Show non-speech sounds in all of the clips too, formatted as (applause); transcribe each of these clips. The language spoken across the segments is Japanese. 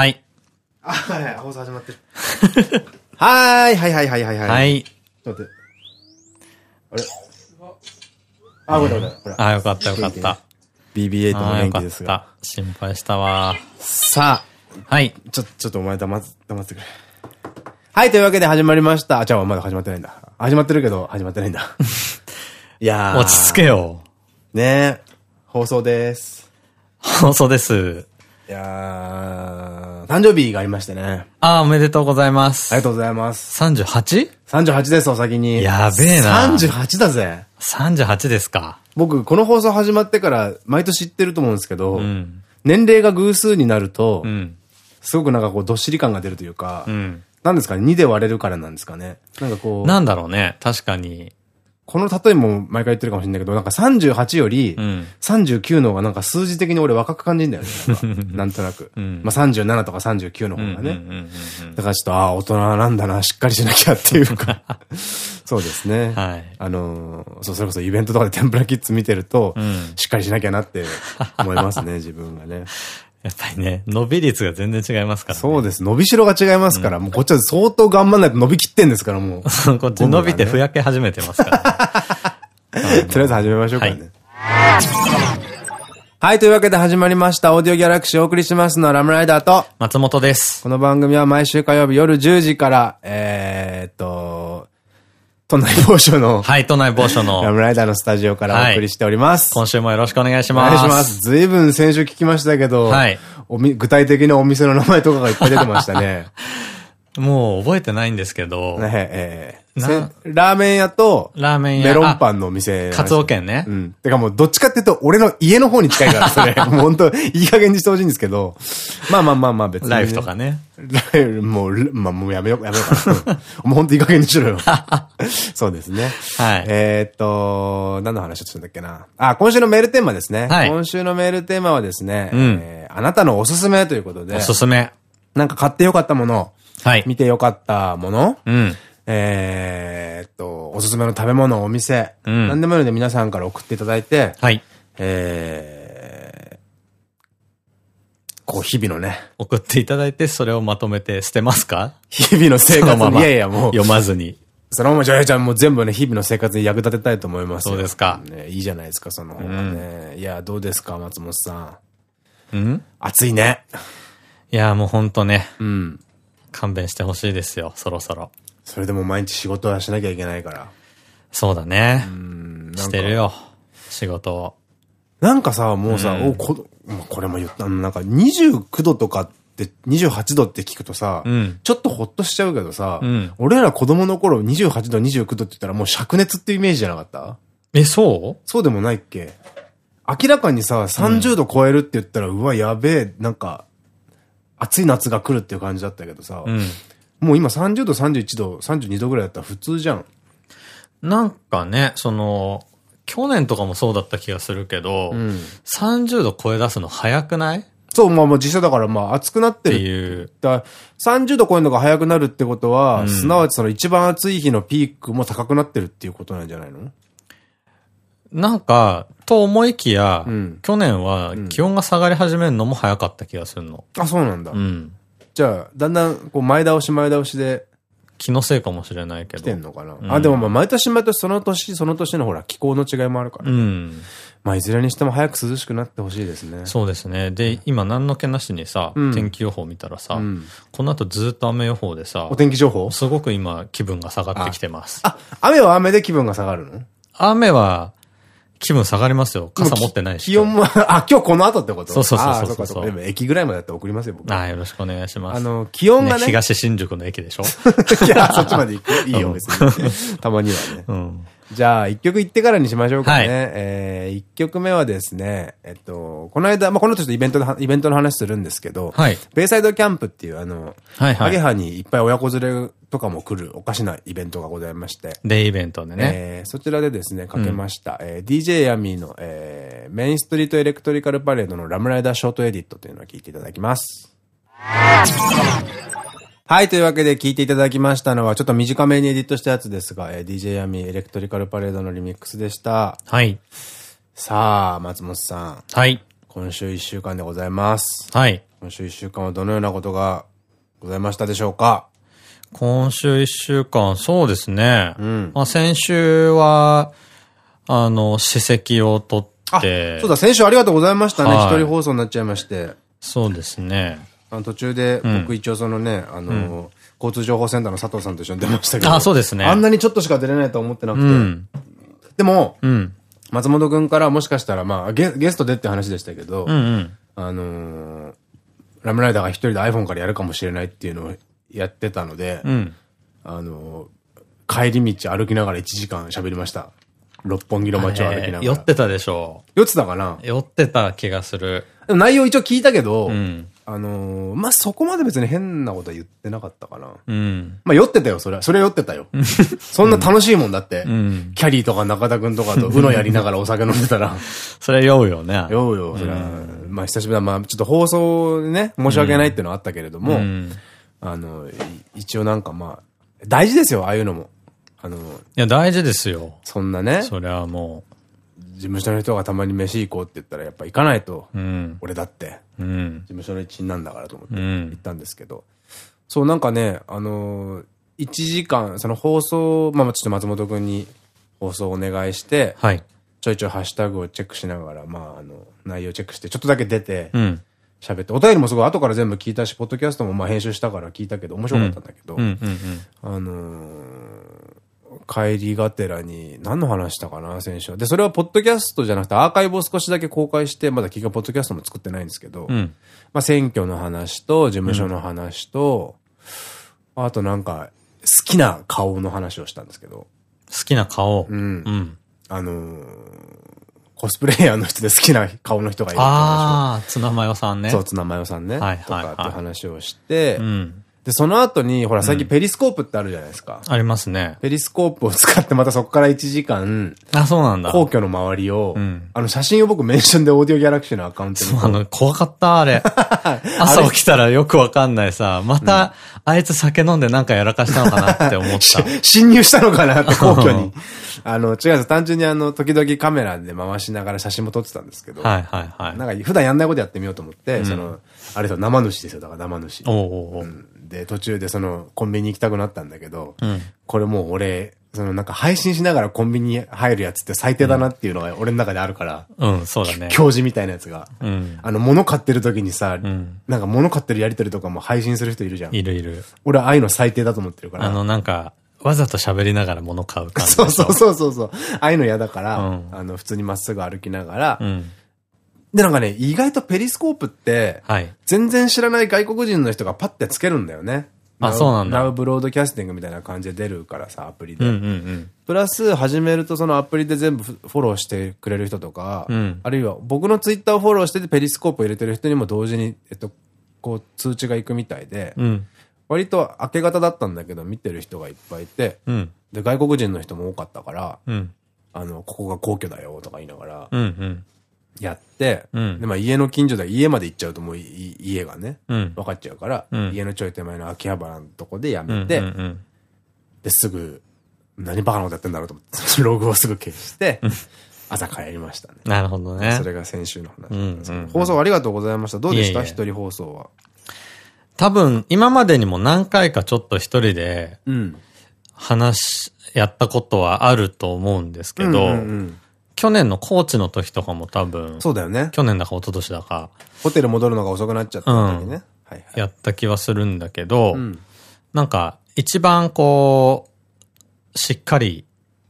はい。あ、はい、放送始まってる。(laughs) はーい、はいはいはいはいはい。はい。ちょっと待って。あれ？あ、ほらほら、ほら。あ、よかったよかった。BB8 もあーよかっ元気ですが。た。心配したわ。さはい。あ、ちょ、ちょっとお前黙って、黙ってくれ。はい、というわけで始まりました。あ、じゃあまだ始まってないんだ。始まってるけど、始まってないんだ。(laughs) いやー。落ち着けよ。ね放送です。放送です。いやー、誕生日がありましてね。あー、おめでとうございます。ありがとうございます。38?38 38です、お先に。やべえな38だぜ。ですか。僕、この放送始まってから、毎年知ってると思うんですけど、うん。年齢が偶数になると、うん。すごくなんかこう、どっしり感が出るというか、うん。なんですかね、2で割れるからなんですかね。なんかこう、なんだろうね。確かに。この例えも毎回言ってるかもしれないけど、なんか38よりう、ん。39の方がなんか数字的に俺若く感じるんだよね。なんかなんとなく。うんまあ37とか39の方がね。だからちょっと、ああ、大人なんだな、しっかりしなきゃっていうか。(laughs) そうですね。はいあのーそう、それこそイベントとかで天ぷらキッズ見てると、うんしっかりしなきゃなって思いますね、自分がね。(laughs) やっぱりね、伸び率が全然違いますからね。そうです。伸びしろが違いますから、もうこっちは相当頑張んないと伸びきってんですから、もう。(laughs) こっち伸びてふやけ始めてますから。(laughs) とりあえず始めましょうかね。はい、というわけで始まりました。オーディオギャラクシーをお送りしますのはラムライダーと、松本です。この番組は毎週火曜日夜10時から、えーっと、都内某所のはい、都内某所ラの、ムライダーのスタジオからお送りしております。今週もよろしくお願いしおます。願いします。ずいぶん先週聞きましたけど、はいおみ具体的なお店の名前とかがいっぱい出てましたね。(laughs) もう覚えてないんですけど、ねええラーメン屋と、ラーメン屋メロンパンのお店。カツオ県ね。うん。てかもうどっちかっていうと俺の家の方に近いから、(laughs) それ。もう本当いい加減にしてほしいんですけど。まあまあまあまあ別に、ライフとか。ね。ライフ、もう、まあもうやめよう、やめようかな。う (laughs) んもう本当いい加減にしろよ。(laughs) そうですね。はいえーっと、何の話をしたんだっけな。あ、今週のメールテーマですね。はい今週のメールテーマはですね、うんえーあなたのおすすめということでお、すすめ。なんか買ってよかったもの、はい。見てよかったもの、うん。えーっと、おすすめの食べ物、お店、うん何でもいいので皆さんから送っていただいて、はい。えー、こう、日々のね、送っていただいて、それをまとめて捨てますか？日々の生活のまま。いやいや、もう、読まずに。そのままじゃあちゃんもう全部ね、日々の生活に役立てたいと思いますよそうですかね、いいじゃないですか、その方がね。いや、どうですか、松本さん。うん？暑いね。いや、もうほんとね、うん。勘弁してほしいですよ、そろそろ。それでも毎日仕事はしなきゃいけないから。そうだね。してるよ。仕事を。なんかさ、もうさ、うんおこまあこれも言ったなんか29度とかって、28度って聞くとさ、うんちょっとほっとしちゃうけどさ、うん俺ら子供の頃28度、29度って言ったらもう灼熱ってイメージじゃなかった？え、そう？そうでもないっけ？明らかにさ、30度超えるって言ったら、うわ、やべえ、なんか、暑い夏が来るっていう感じだったけどさ、うん。もう今30度、31度、32度ぐらいだったら普通じゃん。なんかね、その、去年とかもそうだった気がするけど、ん30度超え出すの早くない？っそう、まあまあ実際だからまあ暑くなっててるいう。だ30度超えるのが早くなるってことは、うんすなわちその一番暑い日のピークも高くなってるっていうことなんじゃないの？なんか、と思いきや、うん去年は気温が下がり始めるのも早かった気がするの。あ、そうなんだ。うん。じゃあ、だんだんこう前倒し前倒しで気のせいかもしれないけど。来てんのかな？んあ、でもまあ毎年毎年その年その年のほら気候の違いもあるから。うん。まあいずれにしても早く涼しくなってほしいですね。そうですね。で、今何の気なしにさ、うん天気予報見たらさ、うんこの後ずっと雨予報でさお、天気情報？すごく今気分が下がってきてます。あ、雨は雨で気分が下がるの？雨は気分下がりますよ。傘持ってないし。気温も、あ、今日この後ってこと？そうそうそうそうあそっかそっかでも駅ぐらいまでだったら送りますよ、僕。ああ、よろしくお願いします。あの、気温がねね。東新宿の駅でしょ？(laughs) いや、そっちまで行く。いいよ、別に。たまにはね。うん。じゃあ、一曲行ってからにしましょうかね。はいえー、一曲目はですね、えっと、この間、まあ、この後ちょっとイベントの、イベントの話するんですけど、はいベイサイドキャンプっていう、あの、はいはいアゲハにいっぱい親子連れとかも来るおかしなイベントがございまして、デイイベントでね。えーそちらでですね、かけました、えー DJ ヤミーの、えーメインストリートエレクトリカルパレードのラムライダーショートエディットというのを聞いていただきます。はい、というわけで聞いていただきましたのは、ちょっと短めにエディットしたやつですが、えー DJ ヤミーエレクトリカルパレードのリミックスでした。はい。さあ、松本さん、はい。今週一週間でございます。はい。今週一週間はどのようなことがございましたでしょうか？今週一週間、そうですね。うん。まあ先週は、あの、史跡を取って、そうだ、先週ありがとうございましたね。はい一人放送になっちゃいまして。そうですね。あの途中でうん僕一応そのね、あの、交通情報センターの佐藤さんと一緒に出ましたけど。あそうですねあんなにちょっとしか出れないとは思ってなくて。うん。でも、うん。松本くんからもしかしたら、まあゲ、ゲストでって話でしたけど、うんうん。あのーラムライダーが一人で iPhone からやるかもしれないっていうのをやってたので、うん。あのー帰り道歩きながら1時間喋りました。六本木の街を歩きながら。えー酔ってたでしょ酔ってたかな？う。酔ってた気がする。でも内容一応聞いたけど、うん。あのーまあ、そこまで別に変なことは言ってなかったかな。うん。まあ、酔ってたよ、それは。それは酔ってたよ。そんな楽しいもんだって。うん。キャリーとか中田くんとかと、うのやりながらお酒飲んでたら、(laughs) それ酔うよね。酔うよ、それは。まあ、久しぶりだ。まあ、ちょっと放送でね、申し訳ないっていうのはあったけれども、うん。あの、い一応なんかまあ、大事ですよ、ああいうのも。あの、いや、大事ですよ。そんなね、それはも事務所の人がたまに飯行こうって言ったら、やっぱ行かないと。俺だって、うん事。務所の一員なんだからと思ってうん行ったんですけど、そう、なんかね、あのー、1時間、その放送、まあちょっと松本くんに放送お願いして、はい。ちょいちょいハッシュタグをチェックしながら、まああの、内容チェックして、ちょっとだけ出てう、ん。喋って、お便りもすごい後から全部聞いたし、ポッドキャストもまあ編集したから聞いたけど、面白かったんだけど。あのー、帰りがてらに、何の話したかな、先週は。で、それはポッドキャストじゃなくてアーカイブを少しだけ公開して、まだ結局ポッドキャストも作ってないんですけど、うん。まあ選挙の話と、事務所の話と、あとなんか、好きな顔の話をしたんですけど、好きな顔。うん。うん。あのー、コスプレイヤーの人で好きな顔の人がいるって話ああ、ツナマヨさんね。を。そう、ツナマヨさんね。はいとはいはいかって話をして、うん。で、その後に、ほら、最近ペリスコープってあるじゃないですか。ありますね。ペリスコープを使ってまたそこから1時間、あ、そうなんだ。皇居の周りを、うんあの写真を僕メンションでオーディオギャラクシーのアカウントにそう、あの、怖かった、あれ。(laughs) 朝起きたらよくわかんないさ、また、あいつ酒飲んでなんかやらかしたのかなって思った。(laughs) 侵入したのかなって皇居に。(laughs) あの、違うんです。単純にあの、時々カメラで回しながら写真も撮ってたんですけど、はいはいはい。なんか普段やんないことやってみようと思って、その、あれと生主ですよ、だから生主。おうおうおううんで、途中でその、コンビニ行きたくなったんだけど、うん。これもう俺、そのなんか配信しながらコンビニ入るやつって最低だなっていうのが俺の中であるから、うん、そうだね。教授みたいなやつが。うん。あの、物買ってる時にさ、んなんか物買ってるやりとりとかも配信する人いるじゃん。いるいる。俺はああいうの最低だと思ってるから。あの、なんか、わざと喋りながら物買う感じ。そうそうそうそうそう。ああいうの嫌だから、うんあの、普通にまっすぐ歩きながら、うん。で、なんかね、意外とペリスコープって、はい。全然知らない外国人の人がパッてつけるんだよね。あそうなんだナウブロードキャスティングみたいな感じで出るからさ、アプリで。プラス、始めるとそのアプリで全部フォローしてくれる人とか、うんあるいは僕のツイッターをフォローしててペリスコープを入れてる人にも同時に、えっと、こう通知が行くみたいで、うん。割と明け方だったんだけど見てる人がいっぱいいて、うん。で、外国人の人も多かったから、うん。あの、ここが皇居だよとか言いながらうんうん。やって、うんで、まあ家の近所で家まで行っちゃうともうい家がね、うん。分かっちゃうから、うん家のちょい手前の秋葉原のとこでやうんめて、で、すぐ、何バカなことやってんだろうと思って、(laughs) ログをすぐ消して、朝帰りましたね。なるほどねそ。れが先週の話放送ありがとうございました。どうでした？一人放送は。多分、今までにも何回かちょっと一人でうん。話、やったことはあると思うんですけど、去年のコーチの時とかも多分、そうだよね。去年だか一昨年だか、ホテル戻るのが遅くなっちゃった時にね。はいはい。やった気はするんだけど、うん。なんか、一番こう、しっかり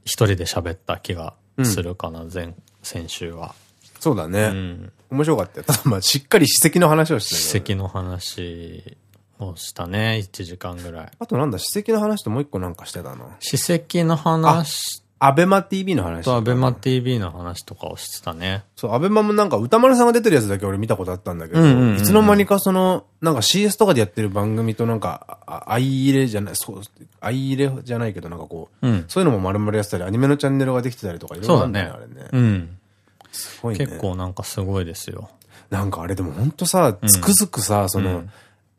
一人で喋った気がするかな、前、先週は。うそうだね。ん。面白かったよ。ただまあ、しっかり史跡の話をして史跡の話をしたね、1時間ぐらい。あとなんだ、史跡の話ともう一個なんかしてたな。史跡の話アベマ TV の話。とアベマ TV の話とかをしてたね。そう、アベマもなんか歌丸さんが出てるやつだけ俺見たことあったんだけど、うんうんうんうんいつの間にかその、なんか CS とかでやってる番組となんか、あ相入れじゃない、そう、相入れじゃないけどなんかこう、うん。そういうのも丸々やってたり、アニメのチャンネルができてたりとかいろいろあね、あれね。うん。すごいね。結構なんかすごいですよ。なんかあれでもほんとさ、つくづくさ、その、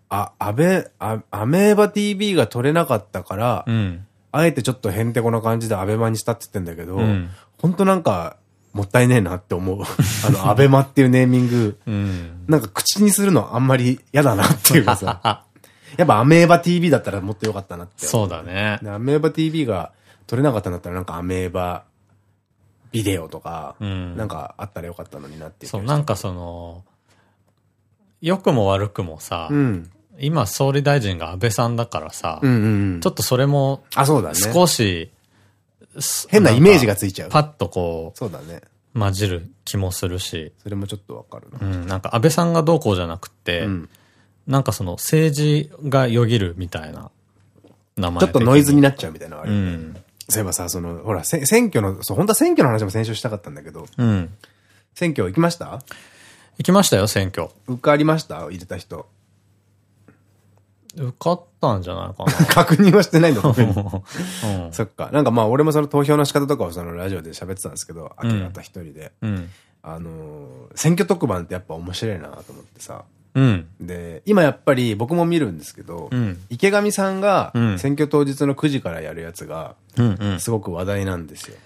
あ、アベ、あアメーバ TV が撮れなかったから、うん。あえてちょっとへんてこな感じでアベマにしたって言ってんだけど、うんほんとなんか、もったいねえなって思う。(laughs) あの、アベマっていうネーミング、うん。なんか口にするのあんまり嫌だなっていうかさ。(laughs) やっぱアメーバ TV だったらもっと良かったなって。そうだね。でアメーバ TV が撮れなかったんだったらなんかアメーバビデオとか、うんなんかあったらよかったのになっていう気そう、なんかその、良くも悪くもさ、うん。今総理大臣が安倍さんだからさ。ちょっとそれもあ、そうだね。少し、す変なイメージがついちゃう。パッとこそうだね。う、混じる気もするし、それもちょっとわかるな。うん、なんか安倍さんがどうこうじゃなくて、うんなんかその政治がよぎるみたいな名前ちょっとノイズにななっちゃうみたいなあるよね。うん。そういえばさ、その、ほら、せ選挙の、そう、本当は選挙の話も先週したかったんだけど、うん。選挙行きました？行きましたよ、選挙。受かりました？入れた人。受かったんじゃないか (laughs) 確認はしてないんだ、特に。な。うん。そっか。なんかまあ、俺もその投票の仕方とかをそのラジオで喋ってたんですけど、明け方一人で。うん。あのー、選挙特番ってやっぱ面白いなと思ってさ。うん。で、今やっぱり僕も見るんですけど、うん池上さんがうん選挙当日の9時からやるやつが。すごく話題なんですよ。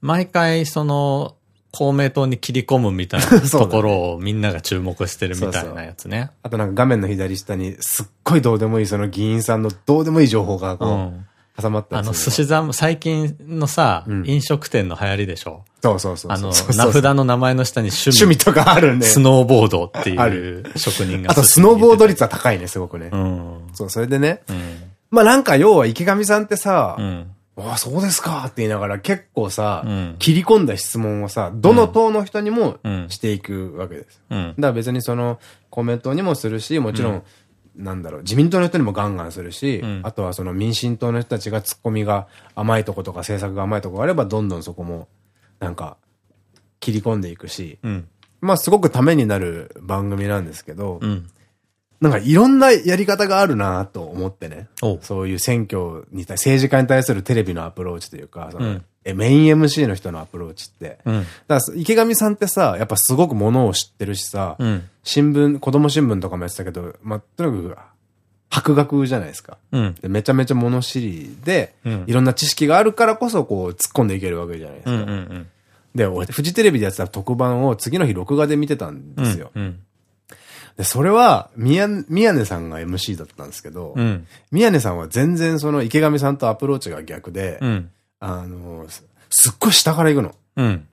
毎回、その、公明党に切り込むみたいな (laughs) ところをみんなが注目してるみたいなやつね。あとなんか画面の左下にすっごいどうでもいいその議員さんのどうでもいい情報がこう、うん挟まったあの、寿司ざん、最近のさ、うん飲食店の流行りでしょ？そうそうそうあの、名札の名前の下に趣味、趣味とかあるんで。スノーボードってあいう職人が。あとスノーボード率は高いね、すごくね。うん。そう、それでね。うん。まあなんか要は池上さんってさ、うん。ああ、そうですか。って言いながら結構さ、うん。切り込んだ質問をさ、どの党の人にもうん。していくわけです。うん。だから別にその公明党にもするし、もちろん、なんだろう、自民党の人にもガンガンするし、うん。あとはその民進党の人たちがツッコミが甘いとことか政策が甘いとこがあれば、どんどんそこも、なんか、切り込んでいくし、うん。まあすごくためになる番組なんですけど、うん。なんかいろんなやり方があるなと思ってね。そういう選挙に対、政治家に対するテレビのアプローチというか、そのうんえメイン MC の人のアプローチって。うん。だから池上さんってさ、やっぱすごくものを知ってるしさ、うん。新聞、子供新聞とかもやってたけど、まあ、とにかく、博学じゃないですか。うん。でめちゃめちゃ物知りで、うんいろんな知識があるからこそ、こう、突っ込んでいけるわけじゃないですうん。か。うん。で、俺、フジテレビでやってた特番を次の日録画で見てたんですよ。うん。で、それは、宮、宮根さんが MC だったんですけど、うん。宮根さんは全然その池上さんとアプローチが逆で、うん。あの、すすっごい下から行くの。うん。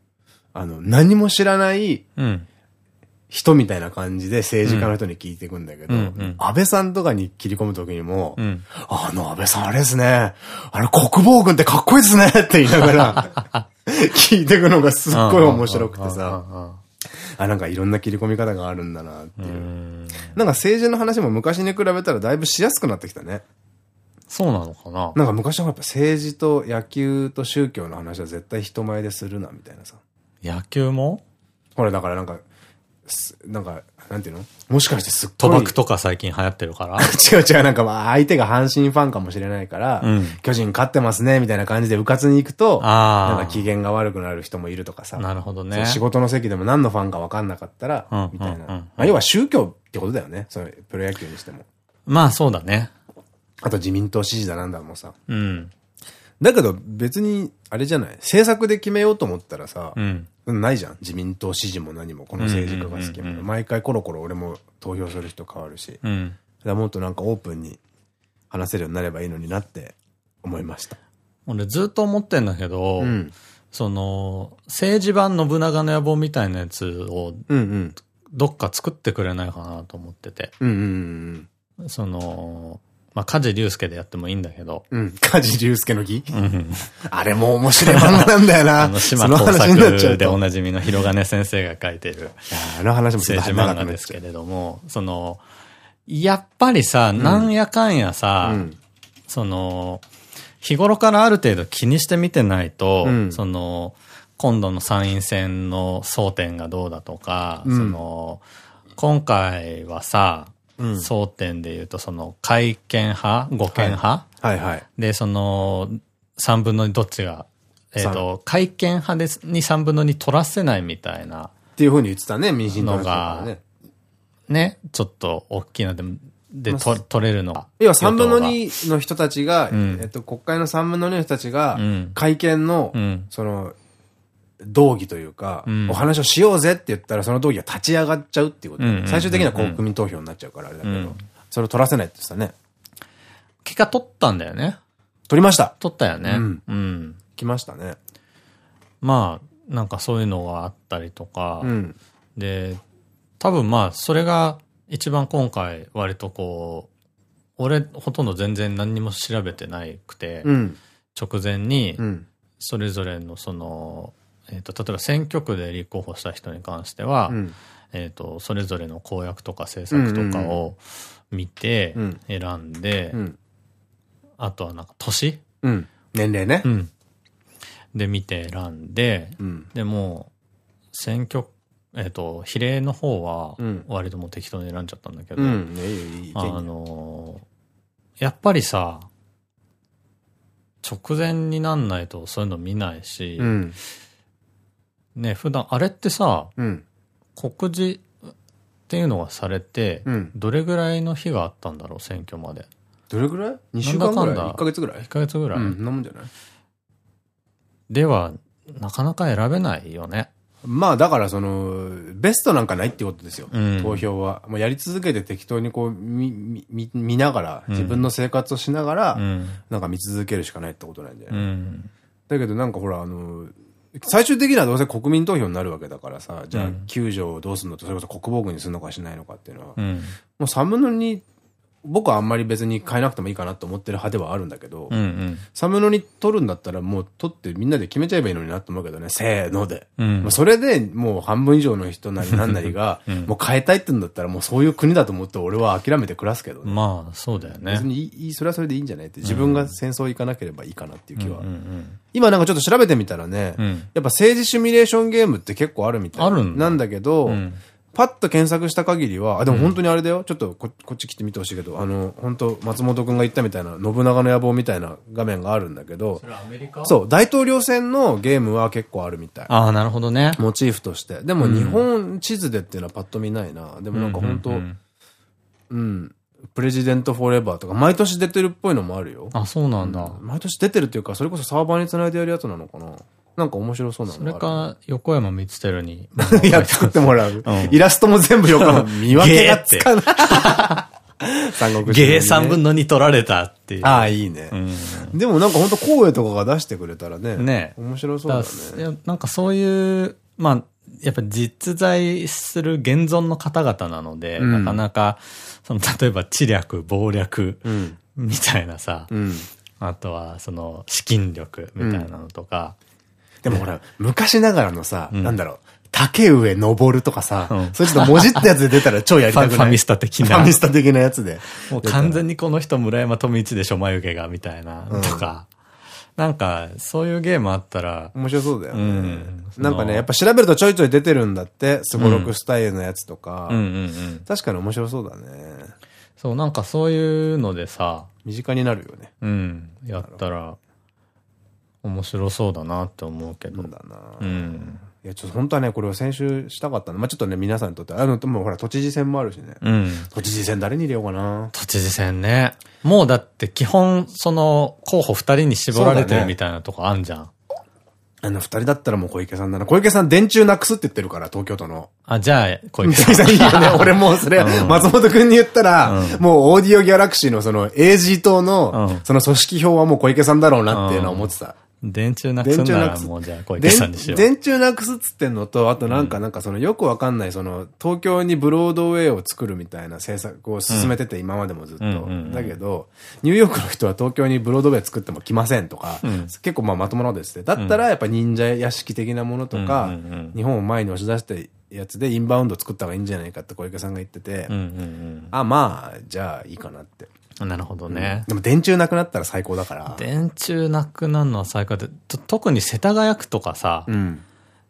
あの、何も知らないうん。人みたいな感じで政治家の人に聞いていくんだけど、安倍さんとかに切り込むときにも、うん。あの安倍さんあれですね、あれ国防軍ってかっこいいですねって言いながら、(laughs) 聞いていくのがすっごい面白くてさ、あ、なんかいろんな切り込み方があるんだなっていう。うん。なんか政治の話も昔に比べたらだいぶしやすくなってきたね。そうなのかな？なんか昔はやっぱ政治と野球と宗教の話は絶対人前でするなみたいなさ。野球も？ほらだからなんか、すなんか、なんていうの？もしかしてすっごい。賭博とか最近流行ってるから？(laughs) 違う違う、なんかまあ相手が阪神ファンかもしれないから、うん巨人勝ってますね、みたいな感じで迂闊に行くと、あーなんか機嫌が悪くなる人もいるとかさ。なるほどね。仕事の席でも何のファンか分かんなかったらうん、みたいな。要は宗教ってことだよね。そのプロ野球にしても。まあそうだね。あと自民党支持だなんだもさ。うん。だけど別に、あれじゃない？政策で決めようと思ったらさ、うん。ないじゃん。自民党支持も何も、この政治家が好きも。毎回コロコロ俺も投票する人変わるし。うん。らもっとなんかオープンに話せるようになればいいのになって思いました。俺ずっと思ってんだけど、うん。その、政治版信長の野望みたいなやつをうんうん。どっか作ってくれないかなと思ってて。その、まあ、梶隆介でやってもいいんだけど、うん。うん。梶隆介の儀？うん。あれもう面白い漫画なんだよな。(laughs) あの、島工作で。おなじみの広金先生が書いてるあの話も政治漫画ですけれども、その、やっぱりさ、なんやかんやさ、うんその、日頃からある程度気にして見てないと、うんその、今度の参院選の争点がどうだとか、うんその、今回はさ、うん争点で言うと、その、改憲派護憲派、はいはい。で、その、3分の2どっちが、えっ、と、改憲派ですに3分の2取らせないみたいな、っていうふうに言ってたね、民進党のがね。ね、ちょっと大きなで、で、まあと取れるのが。要は3分の与党が2の人たちが、んえっと、国会の3分の2の人たちがうん、会見のうん、その、道義というか、お話をしようぜって言ったらその道義が立ち上がっちゃうっていうことで、最終的には国民投票になっちゃうからあれだけど、それを取らせないって言ってたね。結果取ったんだよね。取りました取ったよね。うん。うん。来ましたね。まあ、なんかそういうのがあったりとか、うん、で、多分まあ、それが一番今回割とこう、俺ほとんど全然何にも調べてないくて、うん、直前に、それぞれのその、えっ、と、例えば選挙区で立候補した人に関しては、うん、えっと、それぞれの公約とか政策とかを見て、選んで、うん、あとはなんか年、うん、年齢ね。で見て選んで、でも、選挙えっと、比例の方は、割ともう適当に選んじゃったんだけど、あの、やっぱりさ、直前になんないとそういうの見ないし、うん、ね、普段、あれってさ、うん、告示っていうのがされて、うん、どれぐらいの日があったんだろう、選挙まで。どれぐらい ?2 週間ぐらい ?1 ヶ月ぐらい ?1 ヶ月ぐらい。うん、なもんじゃない？では、なかなか選べないよね。まあだからその、ベストなんかないってことですよ。うん、投票は。もうやり続けて適当にこう、見、見、見ながら、自分の生活をしながら、うん、なんか見続けるしかないってことなんじゃない、うん、だけどなんかほら、あの、最終的にはどうせ国民投票になるわけだからさ、じゃあ9条をどうするのと、それこそ国防軍にするのかしないのかっていうのは、もう3分の2僕はあんまり別に変えなくてもいいかなと思ってる派ではあるんだけど、うんうん、サムノに取るんだったらもう取ってみんなで決めちゃえばいいのになと思うけどね、せーので。うん、それでもう半分以上の人なりなんなりが、もう変えたいって言うんだったらもうそういう国だと思って俺は諦めて暮らすけどね。まあ、そうだよね。別にいい、それはそれでいいんじゃないって自分が戦争行かなければいいかなっていう気は。今なんかちょっと調べてみたらね、うん、やっぱ政治シミュレーションゲームって結構あるみたいあるんなんだけど、うんパッと検索した限りは、あ、でも本当にあれだよ。うん、ちょっとここっち来てみてほしいけど、あの、本当松本くんが言ったみたいな、信長の野望みたいな画面があるんだけど、そそう、大統領選のゲームは結構あるみたい。ああ、なるほどね。モチーフとして。でも日本地図でっていうのはパッと見ないな。でもなんか本当うん。プレジデントフォーエバーとか、毎年出てるっぽいのもあるよ。あ、そうなんだ。毎年出てるっていうか、それこそサーバーにつないでやるやつなのかな。なんか面白そうなのそれか、横山光輝に。(laughs) いや、作ってもらう。イラストも全部横山。見分けがつかない。(laughs) 三国志。芸3分の2取られたっていう。ああ、いいね。でもなんか本当光栄とかが出してくれたらね。ね。面白そうだね。なんかそういう、まあ、やっぱ実在する現存の方々なので、なかなか、その、例えば知略、謀略、みたいなさ、あとは、その、資金力みたいなのとか、でもほら、昔ながらのさ、なんだろう、竹上登るとかさ、それちょっと文字ったやつで出たら超やりたくない？ファミスタ的な。ファミスタ的なやつで。もう完全にこの人村山富一でしょ、眉毛が、みたいな、とか。なんか、そういうゲームあったら。面白そうだよね。なんかね、やっぱ調べるとちょいちょい出てるんだって、スゴロクスタイルのやつとか。確かに面白そうだね。そう、なんかそういうのでさ。身近になるよね。うん。やったら。面白そうだなって思うけど。だなうん。いや、ちょっと本当はね、これを先週したかったの。まあちょっとね、皆さんにとって、あの、もうほら、都知事選もあるしね。うん。都知事選誰に入れようかな。都知事選ね。もうだって基本、その、候補二人に絞られてるみたいなとこあんじゃん。あの二人だったらもう小池さんだな。小池さん電柱なくすって言ってるから、東京都の。あ、じゃあ、小池さん。(laughs) いいよね。(laughs) 俺もうそれ、松本くんに言ったら、もうオーディオギャラクシーのその、エイジー党の、その組織票はもう小池さんだろうなっていうのは思ってた。電柱なくすんならもうじゃあ小池さんにしよう。電柱なくすっつってんのと、あとなんかなんかそのよくわかんないその東京にブロードウェイを作るみたいな政策を進めてて今までもずっと。だけど、ニューヨークの人は東京にブロードウェイ作っても来ませんとか、結構まあまともなですね。だったらやっぱ忍者屋敷的なものとか、日本を前に押し出してやつでインバウンド作った方がいいんじゃないかって小池さんが言ってて、あ、まあ、じゃあいいかなって。なるほどね、うん、でも電柱なくなったら最高だから。電柱なくなるのは最高で、特に世田谷区とかさ、うん、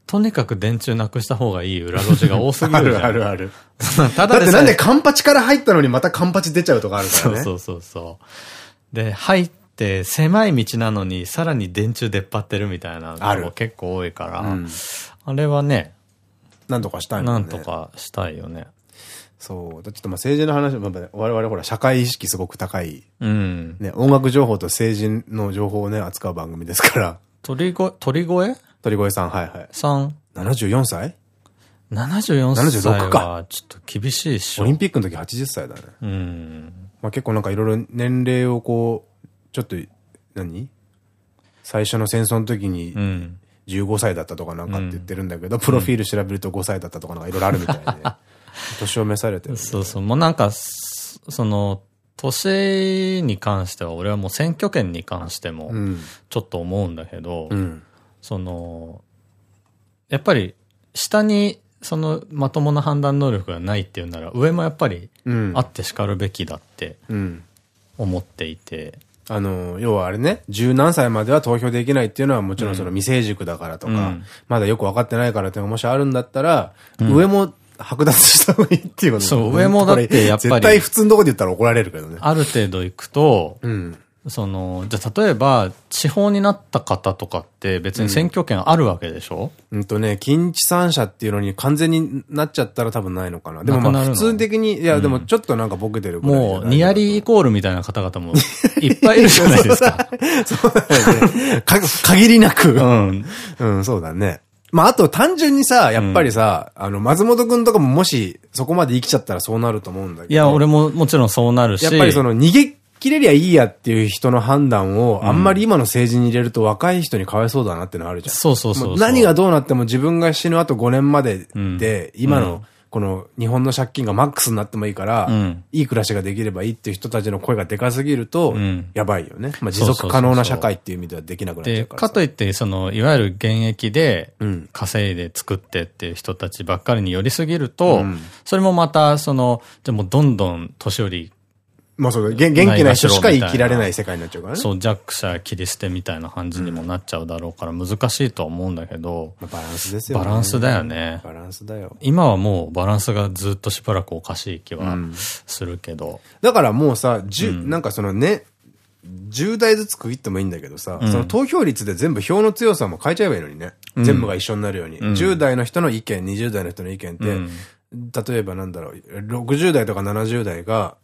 とにかく電柱なくした方がいい裏路地が多すぎるじゃん。(laughs) あるあるある。(laughs) ただってなんでカンパチから入ったのにまたカンパチ出ちゃうとかあるからね。そうそうそうで、入って狭い道なのにさらに電柱出っ張ってるみたいなのも結構多いから、あうん、あれはね、なんとかしたいもんね。なんとかしたいよね。そう。ちょっとまあ政治の話、まあ、我々ほら社会意識すごく高い。うん。ね、音楽情報と政治の情報をね、扱う番組ですから。鳥越、鳥越？鳥越さん、はいはい。さん。74歳 ?74 歳はちょっと厳しいっしょ。オリンピックの時80歳だね。うん。まあ結構なんかいろいろ年齢をこう、ちょっと、何？最初の戦争の時に、15歳だったとかなんかって言ってるんだけど、うん、プロフィール調べると5歳だったとかなんかいろいろあるみたいで、(laughs) 年を召されてる、ね。そうそう。もうなんか、その、年に関しては俺はもう選挙権に関してもちょっと思うんだけど、うん、その、やっぱり下にそのまともな判断能力がないっていうなら上もやっぱりあって叱るべきだって思っていて、あの、要はあれね、十何歳までは投票できないっていうのはもちろんその未成熟だからとか、うん、まだよく分かってないからっていうのがもしあるんだったら、うん、上も剥奪した方がいいっていうことそう、上もだってやっぱり。絶対普通のとこで言ったら怒られるけどね。ある程度行くと、うん、その、じゃ例えば、地方になった方とかって別に選挙権あるわけでしょ、うん、うんとね、近地三者っていうのに完全になっちゃったら多分ないのかな。でもまあ普通的に、いやでもちょっとなんかボケてるもう、ニアリーイコールみたいな方々も (laughs) いっぱいいるじゃないですか。そうだよね。限りなく。うん。うん、そうだね。まあ、あと単純にさ、やっぱりさ、うん、あの、松本くんとかももし、そこまで生きちゃったらそうなると思うんだけど。いや、俺ももちろんそうなるし。やっぱりその、逃げ切れりゃいいやっていう人の判断を、あんまり今の政治に入れると若い人にかわいそうだなってのあるじゃん。そうそうそう何がどうなっても自分が死ぬ後5年までで、今の、この日本の借金がマックスになってもいいから、うん、いい暮らしができればいいっていう人たちの声がでかすぎると、やばいよね。まあ持続可能な社会っていう意味ではできなくなっちゃうからかといって、その、いわゆる現役で稼いで作ってっていう人たちばっかりに寄りすぎると、うん、それもまた、その、じゃもうどんどん年寄りまあそうだ、元気な人しか生きられない世界になっちゃうからね。そう、弱者切り捨てみたいな感じにもなっちゃうだろうから難しいとは思うんだけど。バランスですよね。バランスだよね。バランスだよ。今はもうバランスがずっとしばらくおかしい気はするけど。うん、だからもうさ、じゅ、うん、なんかそのね、10代ずつ区切ってもいいんだけどさ、うん、その投票率で全部票の強さも変えちゃえばいいのにね。全部が一緒になるように。うん、10代の人の意見、20代の人の意見って、例えばなんだろう、60代とか70代が、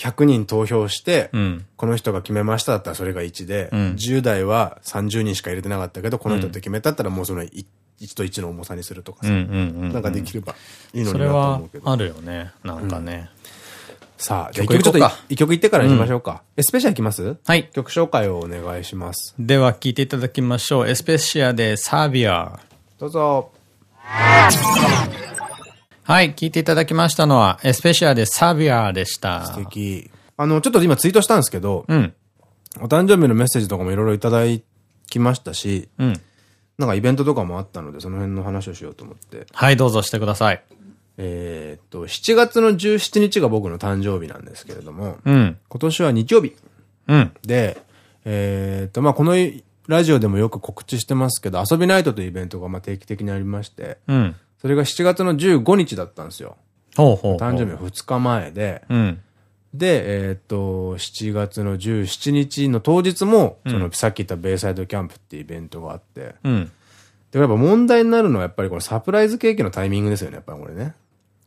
100人投票して、うん、この人が決めましただったらそれが1で、うん、10代は30人しか入れてなかったけど、この人って決めたったらもうその 1, と1の重さにするとかさ、なんかできればいいのになと思うけど。あるよね、なんかね。うん、さあ、じゃあ一曲ちょっと、一曲いってからにしましょうか。エスペシアいきます？はい。曲紹介をお願いします。では聴いていただきましょう。エスペシアでサービア。どうぞ。はい、聞いていただきましたのは、エスペシアでサビアでした。素敵。あの、ちょっと今ツイートしたんですけど、うん。お誕生日のメッセージとかもいろいろいただきましたし、うん。なんかイベントとかもあったので、その辺の話をしようと思って。はい、どうぞしてください。えっと、7月の17日が僕の誕生日なんですけれども、うん。今年は日曜日。うん。で、えっと、まあ、このラジオでもよく告知してますけど、遊びナイトというイベントがま定期的にありまして、うん。それが7月の15日だったんですよ。ほうほう誕生日は2日前で、うん。で、えっと、7月の17日の当日も、その、さっき言ったベイサイドキャンプっていうイベントがあって、うん。で、やっぱ問題になるのはやっぱりこのサプライズケーキのタイミングですよね、やっぱりこれね。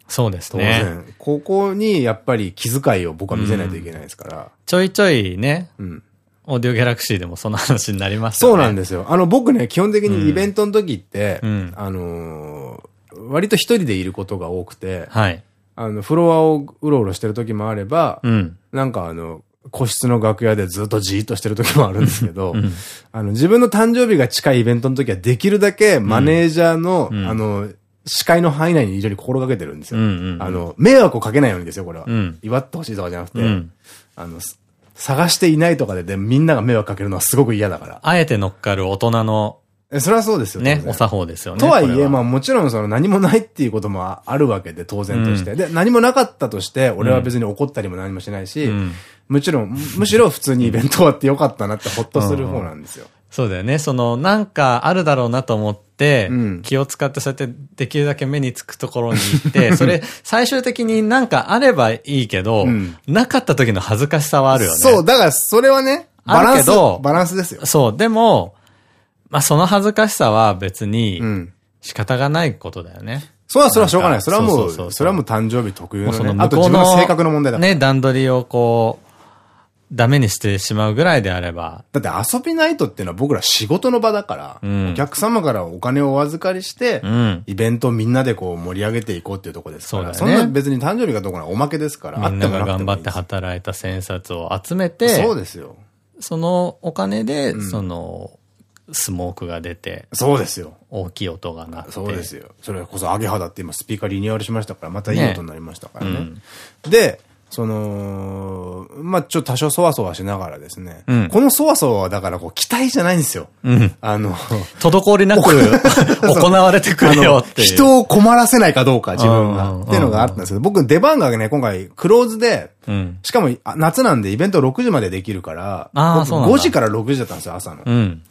そうですね。当然。ここにやっぱり気遣いを僕は見せないといけないですから。うん、ちょいちょいね。うん。オーディオギャラクシーでもその話になりますよね。そうなんですよ。あの、僕ね、基本的にイベントの時って、うん、あのー、割と一人でいることが多くて、はい。あの、フロアをうろうろしてる時もあれば、うん、なんかあの、個室の楽屋でずっとじーっとしてる時もあるんですけど、うん、あの、自分の誕生日が近いイベントの時はできるだけマネージャーの、うん、あの、視界の範囲内に非常に心がけてるんですよ。あの、迷惑をかけないようにですよ、これは。うん、祝ってほしいとかじゃなくて、あの、探していないとかででみんなが迷惑かけるのはすごく嫌だから。あえて乗っかる大人のそれはそうですよね。お作法ですよね。とはいえ、まあもちろんその何もないっていうこともあるわけで、当然として。で、何もなかったとして、俺は別に怒ったりも何もしないし、もちろん、むしろ普通にイベント終わってよかったなってほっとする方なんですよ。そうだよね。その、なんかあるだろうなと思って、気を使ってそうやってできるだけ目につくところに行って、(laughs) それ、最終的になんかあればいいけど、なかった時の恥ずかしさはあるよね。そう、だからそれはね、バランス、バランスですよ。そう、でも、まあその恥ずかしさは別に仕方がないことだよね。それは、それはしょうがない。それはもう、それはもう誕生日特有の、ね、あと自分の性格の問題だね、段取りをこう、ダメにしてしまうぐらいであれば。だって遊びナイトっていうのは僕ら仕事の場だから、うん、お客様からお金をお預かりして、うん、イベントをみんなでこう盛り上げていこうっていうところですから。そ、ね、んな別に誕生日がどこなおまけですから。みんなが頑張って働いた千冊を集めて、そうですよ。そのお金で、その、スモークが出て。そうですよ。大きい音が鳴って。そうですよ。それこそ、アゲハダって今スピーカーリニューアルしましたから、またいい音になりましたからね。ねうん、で、その、まあ、ちょっと多少そわそわしながらですね。うん、このそわそわはだからこう期待じゃないんですよ。うん、あの、滞りなく (laughs) 行われてくれよって人を困らせないかどうか自分が。っていうのがあったんですけど、僕出番がね、今回クローズで、うん、しかも夏なんでイベント6時までできるから、僕5時から6時だったんですよ、朝の。うん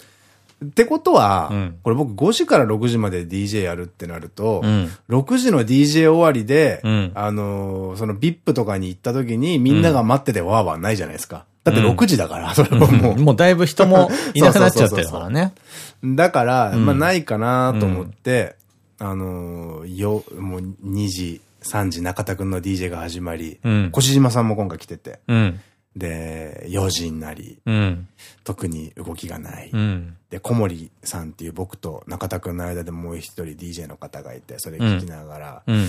ってことは、うん、これ僕5時から6時まで DJ やるってなると、うん、6時の DJ 終わりで、うん、あのー、その VIP とかに行った時にみんなが待っててわーわーないじゃないですか。だって6時だから、(laughs) それはもう。もうだいぶ人も (laughs) いなくなっちゃってるからね。だから、まあないかなと思って、あのー、よ、もう2時、3時中田くんの DJ が始まり、越島さんも今回来てて、で、4時になり、うん、特に動きがない。うん、で、小森さんっていう僕と中田くんの間でもう一人 DJ の方がいて、それ聞きながら、うん、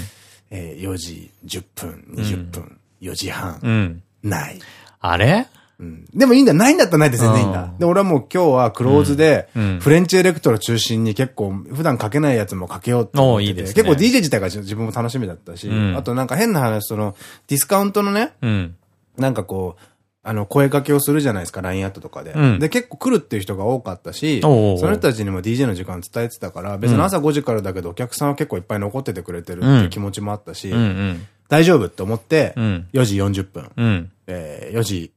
えー、4時10分、20分、うん、4時半、ない。あれ？うん、でもいいんだ。ないんだったらないで全然いいんだ。で、俺はもう今日はクローズで、フレンチエレクトロ中心に結構、普段かけないやつもかけようって思ってて。いいね、結構 DJ 自体が自分も楽しみだったし、あとなんか変な話、その、ディスカウントのね、なんかこう、あの、声かけをするじゃないですか、LINE アットとかで。うん、で、結構来るっていう人が多かったし、その人たちにも DJ の時間伝えてたから、別に朝5時からだけど、お客さんは結構いっぱい残っててくれてるっていう気持ちもあったし、大丈夫って思って、4時40分、うん、えー、4時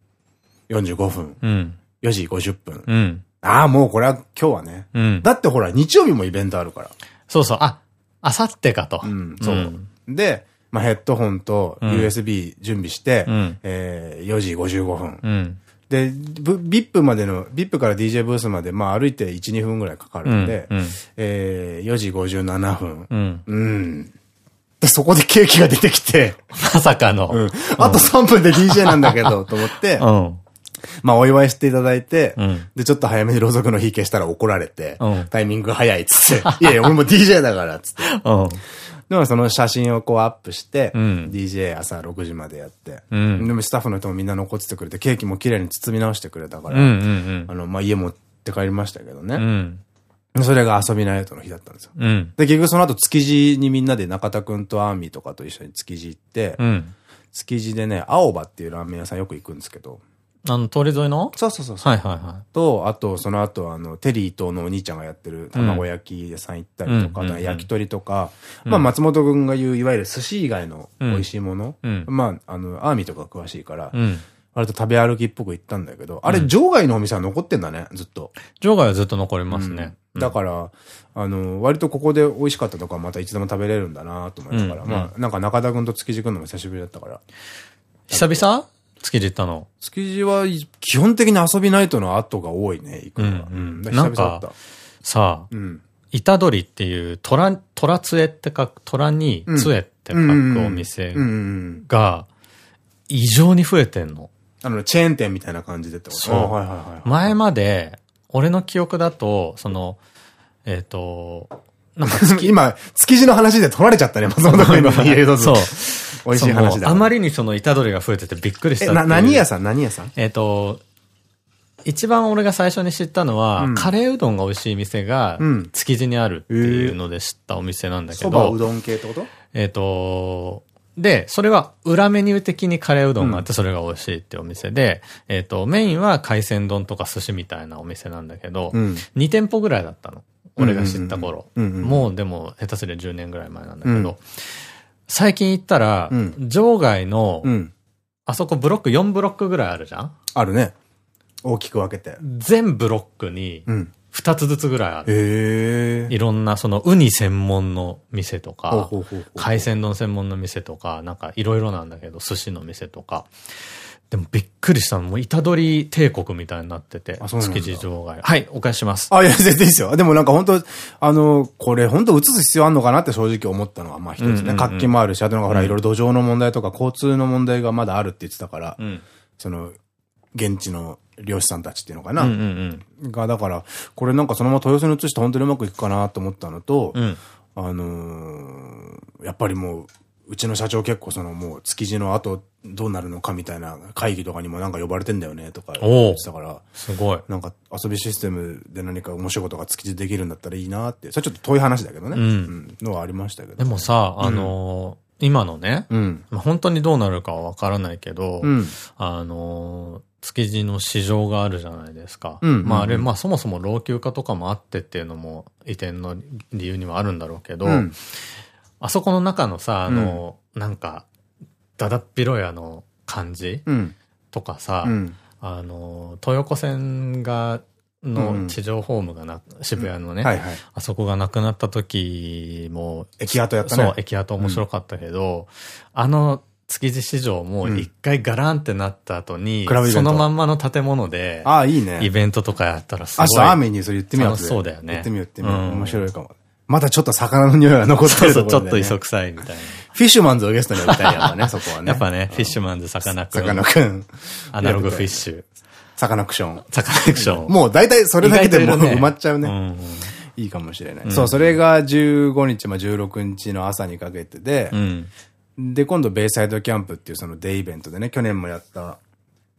45分、うん、4時50分。うん、ああ、もうこれは今日はね、うん、だってほら、日曜日もイベントあるから。そうそう、あ、あさってかと。うん、そう。で、まあ、ヘッドホンと USB 準備して、うん、えー、4時55分。うん、で、VIP までの、VIP から DJ ブースまで、まあ歩いて1、2分ぐらいかかるんで、うん、えー、4時57分。うん。うんで、そこでケーキが出てきて。まさかの。うん。あと3分で DJ なんだけど、と思って。(laughs) うん。まあ、お祝いしていただいて、うん、で、ちょっと早めにろうそくの火消したら怒られて、うん、タイミング早いっつって、いやいや、俺も DJ だからっつって。うんでもその写真をこうアップして、うん、DJ 朝6時までやって、うん、でもスタッフの人もみんな残っててくれて、ケーキも綺麗に包み直してくれたから、あの、まあ、家持って帰りましたけどね。うん。それが遊びナイトの日だったんですよ。うん、で、結局その後築地にみんなで中田くんとアーミーとかと一緒に築地行って、うん、築地でね、青葉っていうラーメン屋さんよく行くんですけど、あの、通り沿いの？そうそうそうはいはいはい。と、あと、その後、あの、テリーとのお兄ちゃんがやってる卵焼き屋さん行ったりとか、焼き鳥とか、まあ、松本くんが言う、いわゆる寿司以外の美味しいもの、まあ、あの、アーミーとか詳しいから、割と食べ歩きっぽく行ったんだけど、あれ、場外のお店は残ってんだね、ずっと。場外はずっと残りますね。だから、あの、割とここで美味しかったとかまたいつでも食べれるんだなと思いながら、まあ、なんか中田くんと築地くんのも久しぶりだったから。久々？築地行ったの？築地は基本的に遊びナイトの後が多いね、行くのが。うん、うん。なんか、さあ、うん、板取っていう虎、虎杖って書く、虎に杖って書くお店が異常に増えてんの。あの、チェーン店みたいな感じでってことそう。はいはいはい。前まで、俺の記憶だと、その、えっ、ー、と、(laughs) なんか今、築地の話で取られちゃったね、松本君の。(laughs) そう。美味しい話だ。あまりにその板取りが増えててびっくりしたえ、な、何屋さん？何屋さん？えっと、一番俺が最初に知ったのは、うん、カレーうどんが美味しい店が、築地にあるっていうので知ったお店なんだけど。そばうどん系ってこと？えっと、で、それは裏メニュー的にカレーうどんがあって、それが美味しいってお店で、うん、えっと、メインは海鮮丼とか寿司みたいなお店なんだけど、うん、2店舗ぐらいだったの。俺が知った頃。もうでも、下手すりゃ10年ぐらい前なんだけど、うん、最近行ったら、うん、場外の、うん、あそこブロック4ブロックぐらいあるじゃん？あるね。大きく分けて。全ブロックに、2つずつぐらいある。へいろんな、その、ウニ専門の店とか、海鮮丼専門の店とか、なんかいろいろなんだけど、寿司の店とか。でもびっくりしたの。もう、板取り帝国みたいになってて。築地場外。はい、お返しします。あ、いや、全然いいですよ。でもなんか本当あの、これ本当映す必要あんのかなって正直思ったのは、まあ一つね。活気もあるし、あとなんかほら、いろいろ土壌の問題とか交通の問題がまだあるって言ってたから、うん、その、現地の漁師さんたちっていうのかな。が、だから、これなんかそのまま豊洲に移して本当にうまくいくかなと思ったのと、うん、あのー、やっぱりもう、うちの社長結構そのもう築地の後どうなるのかみたいな会議とかにもなんか呼ばれてんだよねとか言ってたから。すごい。なんか遊びシステムで何か面白いことが築地できるんだったらいいなって。それちょっと遠い話だけどね。うん。のはありましたけど、でもさ、あのー、今のね、うん、まあ本当にどうなるかはわからないけど、うん、あのー、築地の市場があるじゃないですか。まああれ、まあそもそも老朽化とかもあってっていうのも移転の理由にはあるんだろうけど、うん、あそこの中のさ、あの、うん、なんか、だだっ広いあの感じ、うん、とかさ、あの、東横線が、の地上ホームがな、渋谷のね、あそこがなくなった時も、駅跡やったね。そう、駅跡面白かったけど、あの、築地市場も一回ガランってなった後に、うん、そのまんまの建物で、ああ、いいね。イベントとかやったらすごい。明日アーメンにそれ言ってみようそうだよね。言ってみよう、言ってみよう。面白いかも。まだちょっと魚の匂いが残ってるそうそう、ちょっと磯臭いみたいな。フィッシュマンズをゲストに呼びたいやっぱね、(laughs) そこはね。やっぱね、フィッシュマンズ、さかなクン。さかなクン。アナログフィッシュ。サカナクション。サカナクション。もう大体それだけでもう埋まっちゃうね。いいかもしれない。そう、それが15日、まあ16日の朝にかけてで、で、今度ベイサイドキャンプっていうそのデイイベントでね、去年もやった。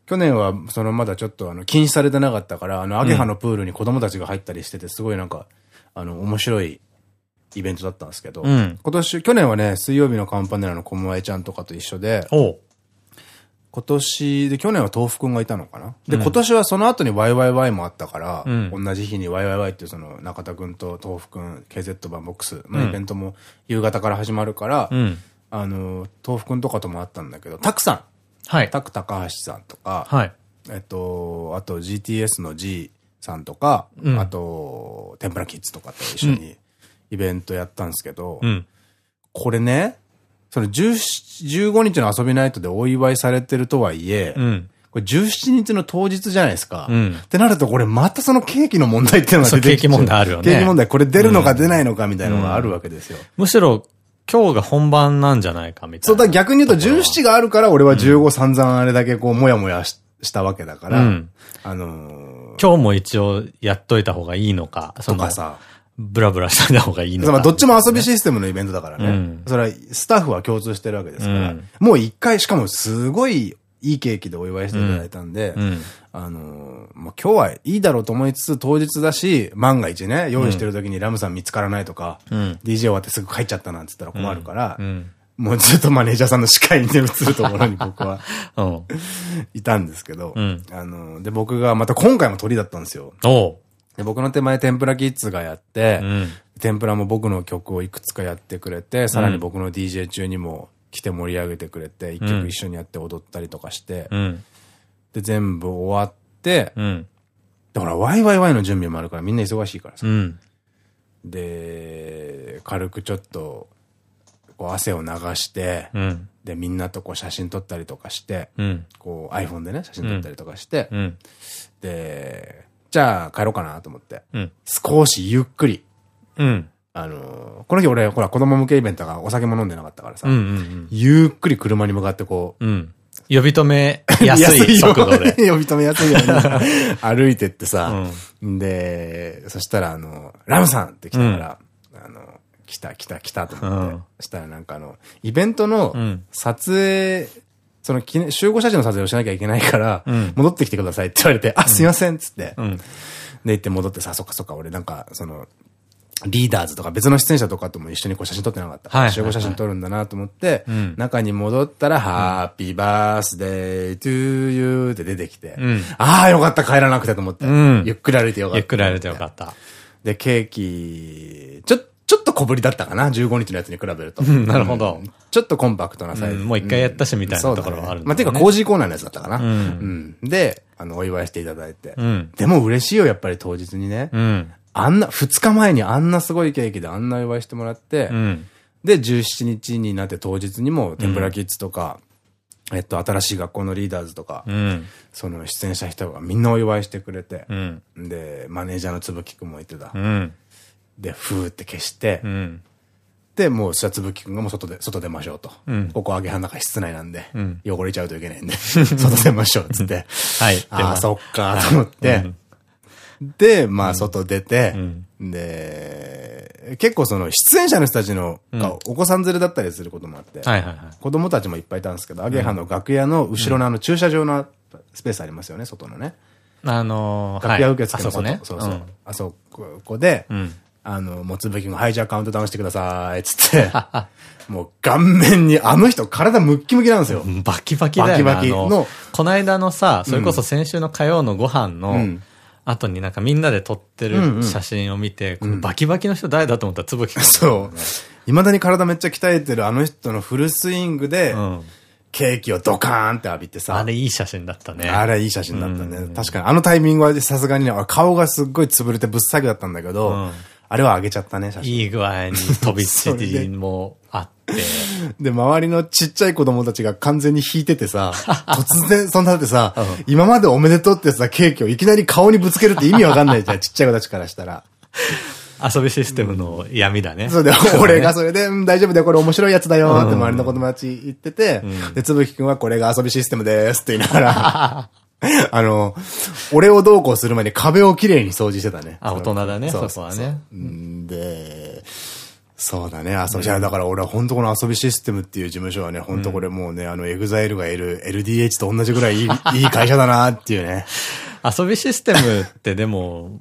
去年はそのまだちょっとあの禁止されてなかったから、あのアゲハのプールに子供たちが入ったりしてて、すごいなんか、あの面白いイベントだったんですけど、うん、今年、去年はね、水曜日のカンパネラの小室ちゃんとかと一緒で、今年で、去年は豆腐くんがいたのかな、で、今年はその後にワイワイワイもあったから、うん、同じ日にワイワイワイっていうその中田くんと豆腐くん、KZ 版ボックスのイベントも夕方から始まるから、うん、あの、豆腐くんとかともあったんだけど、たくさん。はい。たく高橋さんとか、はい。えっと、あと GTS の G さんとか、うん、あと、天ぷらキッズとかと一緒にイベントやったんですけど、うん、これね、その15日の遊びナイトでお祝いされてるとはいえ、うん、これ17日の当日じゃないですか。うん、ってなるとこれまたそのケーキの問題っていうのが出てきて。ケーキ問題あるよね。ケーキ問題、これ出るのか出ないのかみたいなのがあるわけですよ。むしろ今日が本番なんじゃないかみたいな。そうだ、逆に言うと17があるから俺は15散々あれだけこうもやもやしたわけだから、あの今日も一応やっといた方がいいのか。とかさ。ブラブラした方がいいのか。まあどっちも遊びシステムのイベントだからね。うん、それはスタッフは共通してるわけですから。うん、もう一回、しかもすごいいいケーキでお祝いしていただいたんで、うん、あのまあ、今日はいいだろうと思いつつ当日だし、万が一ね、用意してる時にラムさん見つからないとか、DJ 終わってすぐ帰っちゃったなんつったら困るから、もうずっとマネージャーさんの視界に映るところに僕は (laughs) (laughs) いたんですけど、あので、僕がまた今回も鳥だったんですよ。で僕の手前天ぷらキッズがやって、うん、天ぷらも僕の曲をいくつかやってくれて、さらに僕の DJ 中にも来て盛り上げてくれて、一曲一緒にやって踊ったりとかして、うん、で、全部終わって、うん、だからワイワイワイの準備もあるからみんな忙しいからさ。で、軽くちょっと、こう汗を流して、で、みんなとこう写真撮ったりとかして、こう iPhone でね、写真撮ったりとかして、で、じゃあ帰ろうかなと思って。うん、少しゆっくり。うん。あのー、この日俺、ほら、子供向けイベントがお酒も飲んでなかったからさ、ゆっくり車に向かってこう、うん、呼び止めやすい (laughs) 速度で。(laughs) 呼び止めやすいように。(laughs) 歩いてってさ、うん、で、そしたらあの、ラムさんって来たから、うん、あの、来た来た来たと思って、うん、したらなんかあの、イベントの撮影その集合写真の撮影をしなきゃいけないから、戻ってきてくださいって言われて、あ、すいませんっつって。で、行って戻ってさ、そっかそっか、俺なんか、その、リーダーズとか別の出演者とかとも一緒にこう写真撮ってなかった。集合写真撮るんだなと思って、中に戻ったら、ハッピーバースデートゥーユーって出てきて、ああ、よかった、帰らなくてと思って。ゆっくり歩いてよかった。ゆっくり歩いてよかった。で、ケーキ、ちょっと、ちょっと小ぶりだったかな ?15 日のやつに比べると。なるほど。ちょっとコンパクトなサイズ。もう一回やったしみたいなところはあるまあ、ていうか、コージーコーナーのやつだったかな。うん。で、あの、お祝いしていただいて。でも嬉しいよ、やっぱり当日にね。あんな、二日前にあんなすごいケーキであんなお祝いしてもらって、で、17日になって当日にも、天ぷらキッズとか、えっと、新しい学校のリーダーズとか、その出演した人がみんなお祝いしてくれて、で、マネージャーのつぶきくんも言ってた。で、ふーって消して、で、もう、シャツブキ君がもう外で、外出ましょうと。うん、ここ揚げ花中室内なんで、うん、汚れちゃうといけないんで、(laughs) 外出ましょう、(laughs) つって。はい。ああ、そっか、と思って。で、まあ、外出て、で、結構その、出演者の人たちの、がお子さん連れだったりすることもあって、子供たちもいっぱいいたんですけど、揚げ花の楽屋の後ろのあの駐車場のスペースありますよね、外のね。あのー、楽屋受付の外、はい、そうそう。あそこで、あの、もつぶきが、はい、じゃあカウントダウンしてください、つって、(laughs) もう顔面に、あの人体ムッキムキなんですよ。バキバキだよね。バキバキの。この間のさ、それこそ先週の火曜のご飯の、後になんかみんなで撮ってる写真を見て、バキバキの人誰だと思ったらつぶきくん。そう。未だに体めっちゃ鍛えてるあの人のフルスイングで、ケーキをドカーンって浴びてさ。あれいい写真だったね。あれいい写真だったね。確かにあのタイミングはさすがにね、顔がすっごい潰れてぶっさぎだったんだけど、あれはあげちゃったね、写真。いい具合に飛び散りもあって。(laughs) で、周りのちっちゃい子供たちが完全に引いててさ、(laughs) 突然、そんなってさ、うん、今までおめでとうってさ、ケーキをいきなり顔にぶつけるって意味わかんないじゃん、(laughs) ちっちゃい子たちからしたら。アソビシステムの闇だね。そうだよ。俺がそれで、うん、大丈夫だよ、これ面白いやつだよって周りの子供たち言ってて、うん、で、つぶきくんはこれがアソビシステムですって言いながら、(laughs) あの、俺をどうこうする前に壁をきれいに掃除してたね。あ、大人だね、そこはね。で、そうだね、アソビ、じゃだから俺は本当このアソビシステムっていう事務所はね、本当これもうね、あの、 EXILE がいる LDH と同じぐらいいい (laughs) いい会社だなっていうね。遊びシステムってでも、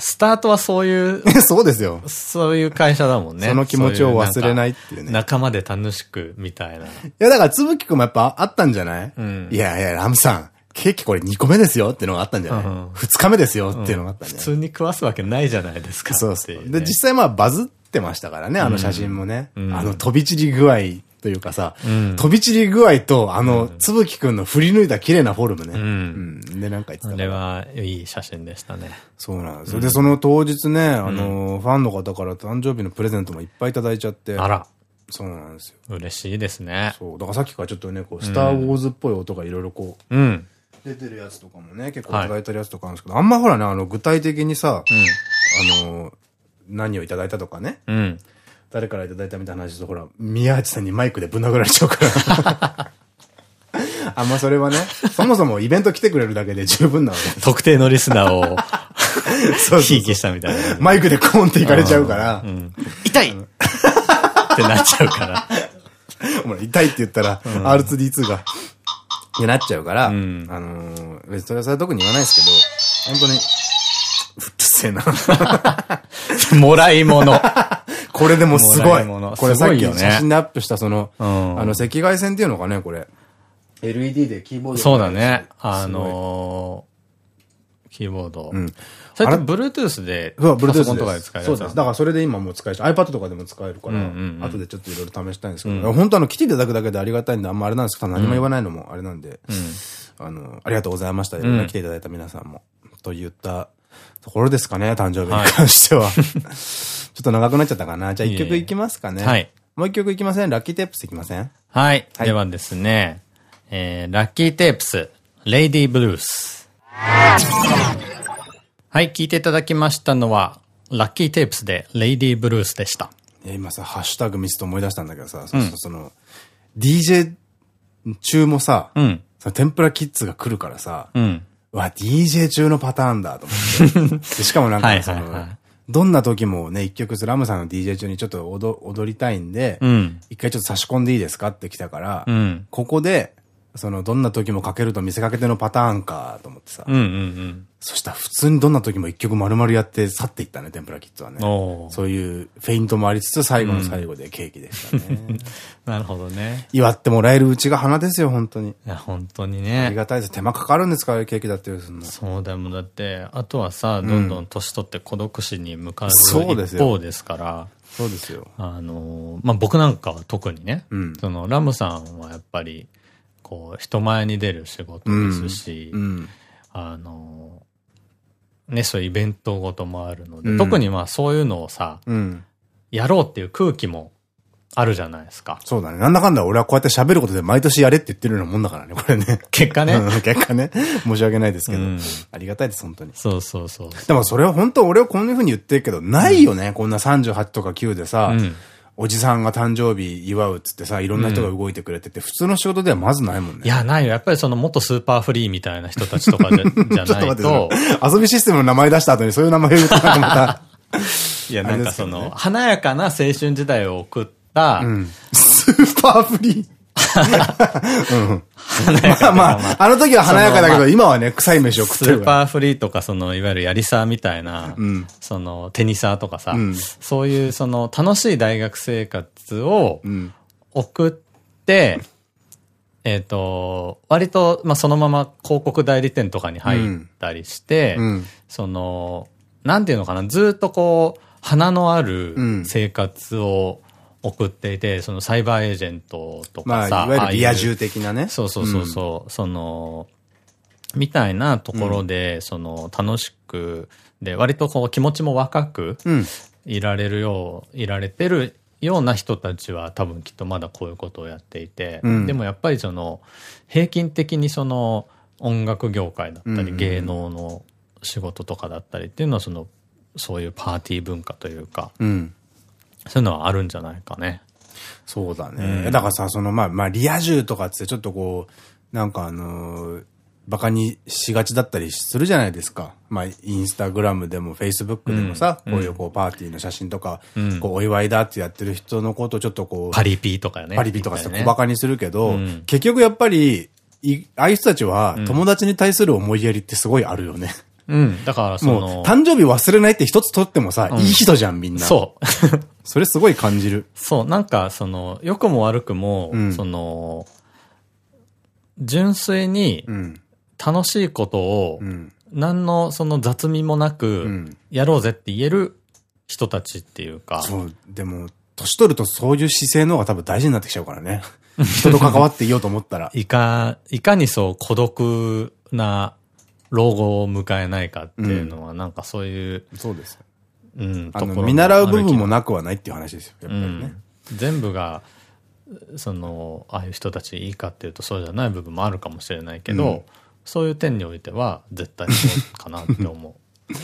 スタートはそういう。(laughs) そうですよ。そういう会社だもんね。その気持ちを忘れないっていうね。仲間で楽しく、みたいな。いや、だから、つぶきくんもやっぱあったんじゃない？うん。いやいや、ラムさん。ケーキこれ2個目ですよっていうのがあったんじゃない、うん、?2 日目ですよっていうのがあったんじゃない、普通に食わすわけないじゃないですか。そうそう。で、実際まあバズってましたからね、あの写真もね。うん、あの飛び散り具合というかさ、うん、飛び散り具合と、あの、つぶきくんの振り抜いた綺麗なフォルムね。うん。で、なんか言ってた。あれはいい写真でしたね。そうなんですよ。で、その当日ね、あの、ファンの方から誕生日のプレゼントもいっぱいいただいちゃって。あら。そうなんですよ。嬉しいですね。そう。だからさっきからちょっとね、こう、スターウォーズっぽい音がいろいろこう、うん。出てるやつとかもね、結構い。ただいてるやつとかあるんですけど、はい、あんまほらね、あの、具体的にさ、うん、あの、何をいただいたとかね、うん、誰からいただいたみたいな話と、ほら、宮内さんにマイクでぶん殴られちゃうから。(laughs) あんまそれはね、そもそもイベント来てくれるだけで十分なわけ特定のリスナーを、(laughs) そうひいきしたみたいな。マイクでコーンっていかれちゃうから、うん、痛い！ってなっちゃうから。(laughs) 痛いって言ったら、R2D2 が、になっちゃうから、うん、あのー、別にそれはそれは特に言わないですけど、本当に、うっせえな。(laughs) もらい物。これでもすごい。これさっき写真でアップしたその、うん、あの赤外線っていうのかね、これ。LED でキーボードそうだね。あのー、キーボード。うん。それ？って Bluetooth で、そう、Bluetooth とかで使えるそうです。だからそれで今もう使えるし、iPad とかでも使えるから、後でちょっといろいろ試したいんですけど、本当あの、来ていただくだけでありがたいんで、あんまあれなんですけど、何も言わないのもあれなんで、(laughs) あの、ありがとうございました。いろんな来ていただいた皆さんも。と言ったところですかね、誕生日に関しては。(laughs) ちょっと長くなっちゃったかな。じゃあ一曲いきますかね。はい。もう一曲いきません？ LUCKY TAPES いきません？はい。ではですね、えー、 LUCKY TAPES、Lady Blues。はい、聞いていただきましたのは、 LUCKY TAPES で、 Lady Blues でした。今さ、ハッシュタグ見つと思い出したんだけどさ、そうその、DJ 中もさ、うん、その天ぷらキッズが来るからさ、うん、わ、DJ 中のパターンだと思って。(laughs) しかもなんかその、どんな時もね、一曲ラムさんの DJ 中にちょっと踊踊りたいんで、うん、一回ちょっと差し込んでいいですかって来たから、うん、ここで、その、どんな時もかけると見せかけてのパターンかと思ってさ。そしたら普通にどんな時も一曲丸々やって去っていったね、天ぷらキッズはね。そういうフェイントもありつつ、最後の最後でケーキでしたね。うん、なるほどね。祝ってもらえるうちが花ですよ、本当に。いや、本当にね。ありがたいです。手間かかるんですか、ケーキだってすんの。そうだよ、だって、あとはさ、どんどん年取って孤独死に向かう一方ですから。そうですよ。あの、まあ、僕なんかは特にね、うん、その、ラムさんはやっぱり、こう、人前に出る仕事ですし、うん、あの、ね、そういうイベントごともあるので、うん、特にまあそういうのをさ、うん、やろうっていう空気もあるじゃないですか。そうだね。なんだかんだ俺はこうやって喋ることで毎年やれって言ってるようなもんだからね、これね。結果ね。(laughs) 結果ね。申し訳ないですけど。ありがたいです、本当に。そうそうそうでもそれは本当俺はこんな風に言ってるけど、ないよね。こんな38とか9でさ、おじさんが誕生日祝うっつってさ、いろんな人が動いてくれてて、普通の仕事ではまずないもんね。いや、ないよ。やっぱりその元スーパーフリーみたいな人たちとかじゃじゃないと。(laughs) アソビシステムの名前出した後にそういう名前言うとなんかまた。(laughs) いや、なんかその、華やかな青春時代を送った、スーパーフリー。まあまあ、あの時は華やかだけど、今はね、臭い飯を食ってる。スーパーフリーとか、その、いわゆるヤリサーみたいな、その、テニサーとかさ、そういう、その、楽しい大学生活を送って、えっと、割と、まあ、そのまま広告代理店とかに入ったりして、その、なんていうのかな、ずっとこう、花のある生活を、送っていて、そのサイバーエージェントとかさ、まあ、いわゆるリア充的なね。そうそうそうそう、うん、その、みたいなところで、うん、その、楽しく、で、割とこう気持ちも若く、いられるよう、いられてるような人たちは多分きっとまだこういうことをやっていて、うん、でもやっぱりその、平均的にその、音楽業界だったり、芸能の仕事とかだったりっていうのはその、そういうパーティー文化というか、うん、そういうのはあるんじゃないかね。そうだね。うん、だからさ、その、まあ、まあ、リア充とかってちょっとこう、なんかあのー、バカにしがちだったりするじゃないですか。まあ、インスタグラムでもフェイスブックでもさ、うん、こういうこうパーティーの写真とか、うん、こうお祝いだってやってる人のことをちょっとこう、パリピーとかね。パリピーとかして小バカにするけど、うん、結局やっぱり、い、ああいう人たちは友達に対する思いやりってすごいあるよね。うん。だからその。誕生日忘れないって一つ取ってもさ、いい人じゃんみんな。そう。(laughs) それすごい感じる。そう、なんか、その、良くも悪くも、うん、その、純粋に、楽しいことを、何のその雑味もなく、やろうぜって言える人たちっていうか。そう、でも、年取るとそういう姿勢の方が多分大事になってきちゃうからね。(laughs) 人と関わっていようと思ったら。いか、いかにそう孤独な老後を迎えないかっていうのは、なんかそういう。そうです。うん、あの、見習う部分もなくはないっていう話ですよ、やっぱりね。うん、全部が、その、ああいう人たちいいかっていうとそうじゃない部分もあるかもしれないけど、うん、そういう点においては絶対そうかなって思う。(laughs)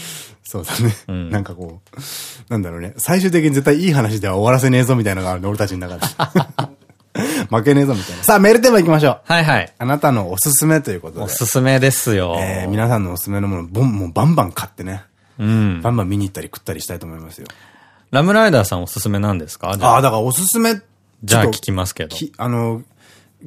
そうだね。うん、なんかこう、なんだろうね。最終的に絶対いい話では終わらせねえぞみたいなのがあるの、俺たちの中で。(laughs) (laughs) 負けねえぞみたいな。さあ、メールテーマ行きましょう。はいはい。あなたのおすすめということで。おすすめですよ。えー、皆さんのおすすめのもの、ボン、もうバンバン買ってね。うん。バンバン見に行ったり食ったりしたいと思いますよ。ラムライダーさんおすすめなんですか？ああ、だからおすすめ。じゃあ聞きますけど。あの、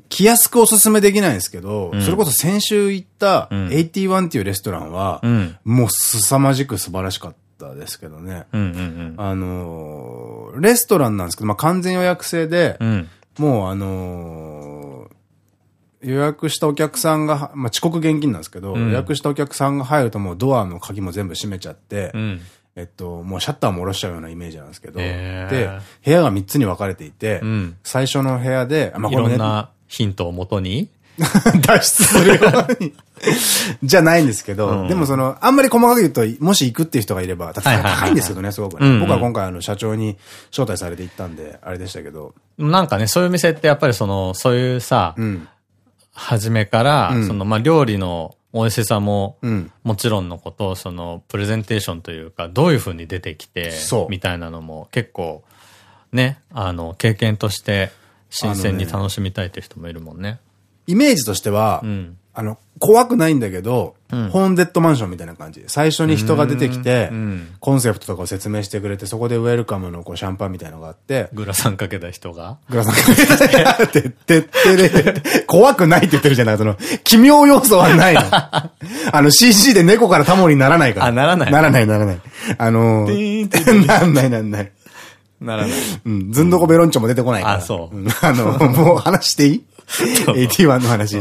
気安くおすすめできないんですけど、うん、それこそ先週行った81っていうレストランは、うん、もう凄まじく素晴らしかったですけどね。あのレストランなんですけど、まあ完全予約制で、うん、もうあのー、予約したお客さんが、まあ、遅刻現金なんですけど、うん、予約したお客さんが入るともうドアの鍵も全部閉めちゃって、うん、えっと、もうシャッターも下ろしちゃうようなイメージなんですけど、で、部屋が3つに分かれていて、うん、最初の部屋で、まあ、こんなヒントをもとに？(laughs) 脱出するように。(laughs) じゃないんですけど、うん、でもその、あんまり細かく言うと、もし行くっていう人がいれば、高いんですけどね、すごくね。僕は今回あの、社長に招待されて行ったんで、あれでしたけど。なんかね、そういう店ってやっぱりその、そういうさ、うん、初めから、うん、その、まあ、料理の美味しさも、もちろんのこと、その、プレゼンテーションというか、どういう風に出てきて、みたいなのも結構、ね、あの、経験として、新鮮に楽しみたいっていう人もいるもんね。イメージとしては、うん、あの、怖くないんだけど、うん、ホーンデッドマンションみたいな感じ。最初に人が出てきて、コンセプトとかを説明してくれて、そこでウェルカムのこうシャンパンみたいなのがあって。グラサンかけた人が？グラサンかけた人てってってれ、怖くないって言ってるじゃない。その、奇妙要素はないの。(laughs) あの CG で猫からタモリにならないから。あ、ならないならないならない。あのー、なんないなんない。ならない。うん。ずんどこベロンチョも出てこないから。あ、そう。あの、もう話していい？(laughs) ?81 の話。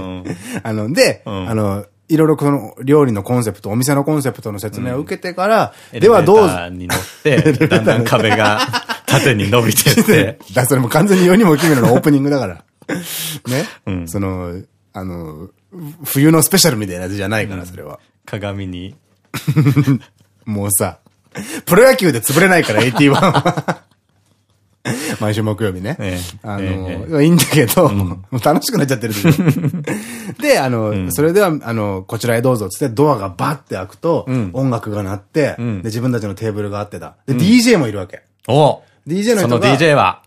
あの、で、あの、いろいろこの料理のコンセプト、お店のコンセプトの説明を受けてから、ではどうに乗って、(laughs) だんだん壁が縦に伸びてって。(laughs) だ、それも完全に世にも奇妙なオープニングだから。ね。その、あの、冬のスペシャルみたいなやつじゃないから、それは。鏡に。もうさ、プロ野球で潰れないから、81は。(laughs) 毎週木曜日ね。あの、いいんだけど、楽しくなっちゃってる (laughs) であの、それでは、あの、こちらへどうぞつってドアがバッて開くと、音楽が鳴って、で、自分たちのテーブルがあってだ。で、DJ もいるわけ。お DJ の人が。その DJ は？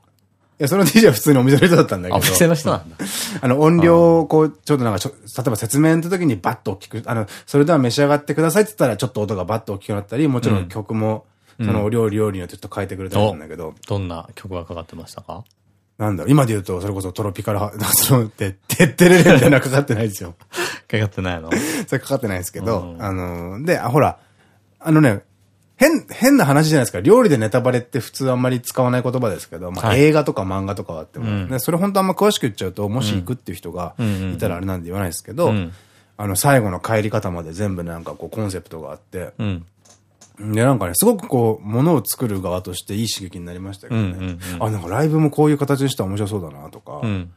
や、その DJ は普通にお店の人だったんだけど。お店の人なんだ。(laughs) あの、音量をこう、ちょっとなんか例えば説明の時にバッと大きく、あの、それでは召し上がってくださいって言ったら、ちょっと音がバッと大きくなったり、もちろん曲も、そのお料理料理によってちょっと変えてくれたんだけど。どんな曲がかかってましたか？なんだろう、今で言うと、それこそトロピカルハ、(laughs) その、て、てってれれみたいなかかってないですよ。かかってないのそれかかってないですけど、あの、で、あ、ほら、あのね、変、変な話じゃないですか。料理でネタバレって普通あんまり使わない言葉ですけど、まあ、映画とか漫画とかはあっても、うん、それ本当あんま詳しく言っちゃうと、もし行くっていう人がいたらあれなんで言わないですけど、あの、最後の帰り方まで全部なんかこうコンセプトがあって、うん、で、なんかね、すごくこう、ものを作る側としていい刺激になりましたけどね。あ、なんかライブもこういう形でしたら面白そうだなとか、うん、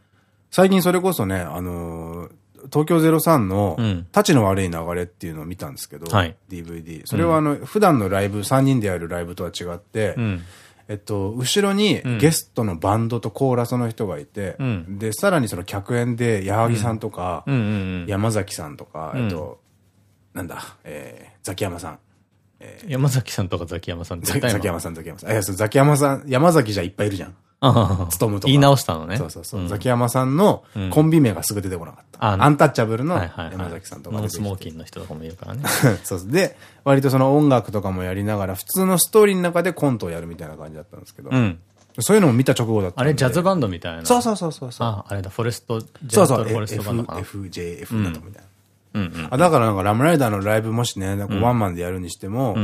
最近それこそね、あのー、東京03の、立ちの悪い流れっていうのを見たんですけど、はい、DVD。それはあの、普段のライブ、3人でやるライブとは違って、うん、えっと、後ろにゲストのバンドとコーラスの人がいて、うん、で、さらにその客演で矢作さんとか、山崎さんとか、えっと、なんだ、えー、ザキヤマさん。えー、山崎さんとかザキヤマさんってザキヤマさん、ザキヤマさん。ザキヤマさん、山崎じゃいっぱいいるじゃん。つむとか。言い直したのね。そうそうそう。ザキヤマさんのコンビ名がすぐ出てこなかった。アンタッチャブルの山崎さんとか。ノンスモーキンの人とかもいるからね。(laughs) そう。で、割とその音楽とかもやりながら、普通のストーリーの中でコントをやるみたいな感じだったんですけど。そういうのも見た直後だったあれ、ジャズバンドみたいな。そうそうそうそう。あ、あれだ、フォレスト、ジャズフォレストバンドかな。FJF だとみたいな。あ、だからなんかラムライダーのライブもしね、ワンマンでやるにしても、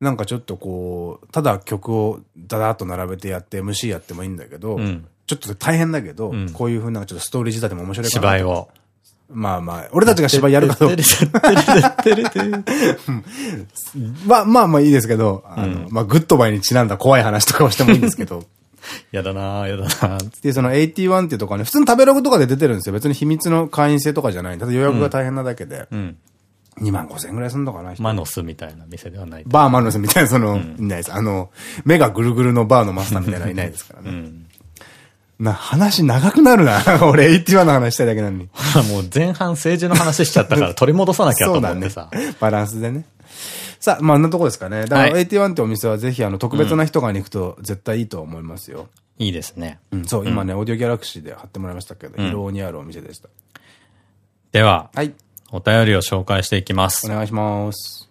なんかちょっとこう、ただ曲をだだっと並べてやって MC やってもいいんだけど、うん、ちょっと大変だけど、うん、こういうふうなちょっとストーリー仕立ても面白いかな。芝居を。まあまあ、俺たちが芝居やるかどうか。(laughs) まあまあまあいいですけど、あの、まあグッドバイにちなんだ怖い話とかをしてもいいんですけど。(laughs) (laughs) やだなやだなで、その81っていうとこはね、普通の食べログとかで出てるんですよ。別に秘密の会員制とかじゃない。ただ予約が大変なだけで。うん2万5千円ぐらいすんのかなマノスみたいな店ではない。バーマノスみたいな、その、うん、いないです。あの、目がぐるぐるのバーのマスターみたいなのはいないですからね。うん、な、話長くなるな。(laughs) 俺、81の話したいだけなのに。(laughs) もう前半政治の話しちゃったから取り戻さなきゃと思ってさ。ね、バランスでね。さあ、まあ、あんなとこですかね。だから、81ってお店はぜひ、あの、特別な人がに行くと絶対いいと思いますよ。いいですね。うん、そう、今ね、オーディオギャラクシーで貼ってもらいましたけど、広尾にあるお店でした。では、はい。お便りを紹介していきます。お願いします。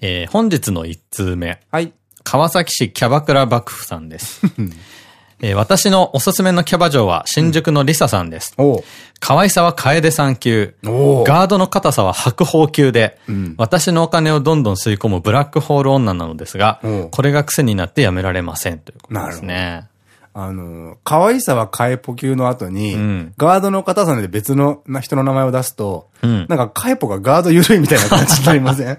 えー、本日の一通目。はい。川崎市キャバクラ幕府さんです。(laughs) えー、私のおすすめのキャバ嬢は新宿のリサさんです。う。ん、可愛さは楓さん級。ガードの硬さは白鵬級で、うん、私のお金をどんどん吸い込むブラックホール女なのですが、これが癖になってやめられません。ということですね。あの、可愛さはカエポ級の後に、うん、ガードの硬さで別の人の名前を出すと、うん、なんかカエポがガード緩いみたいな感じになりません？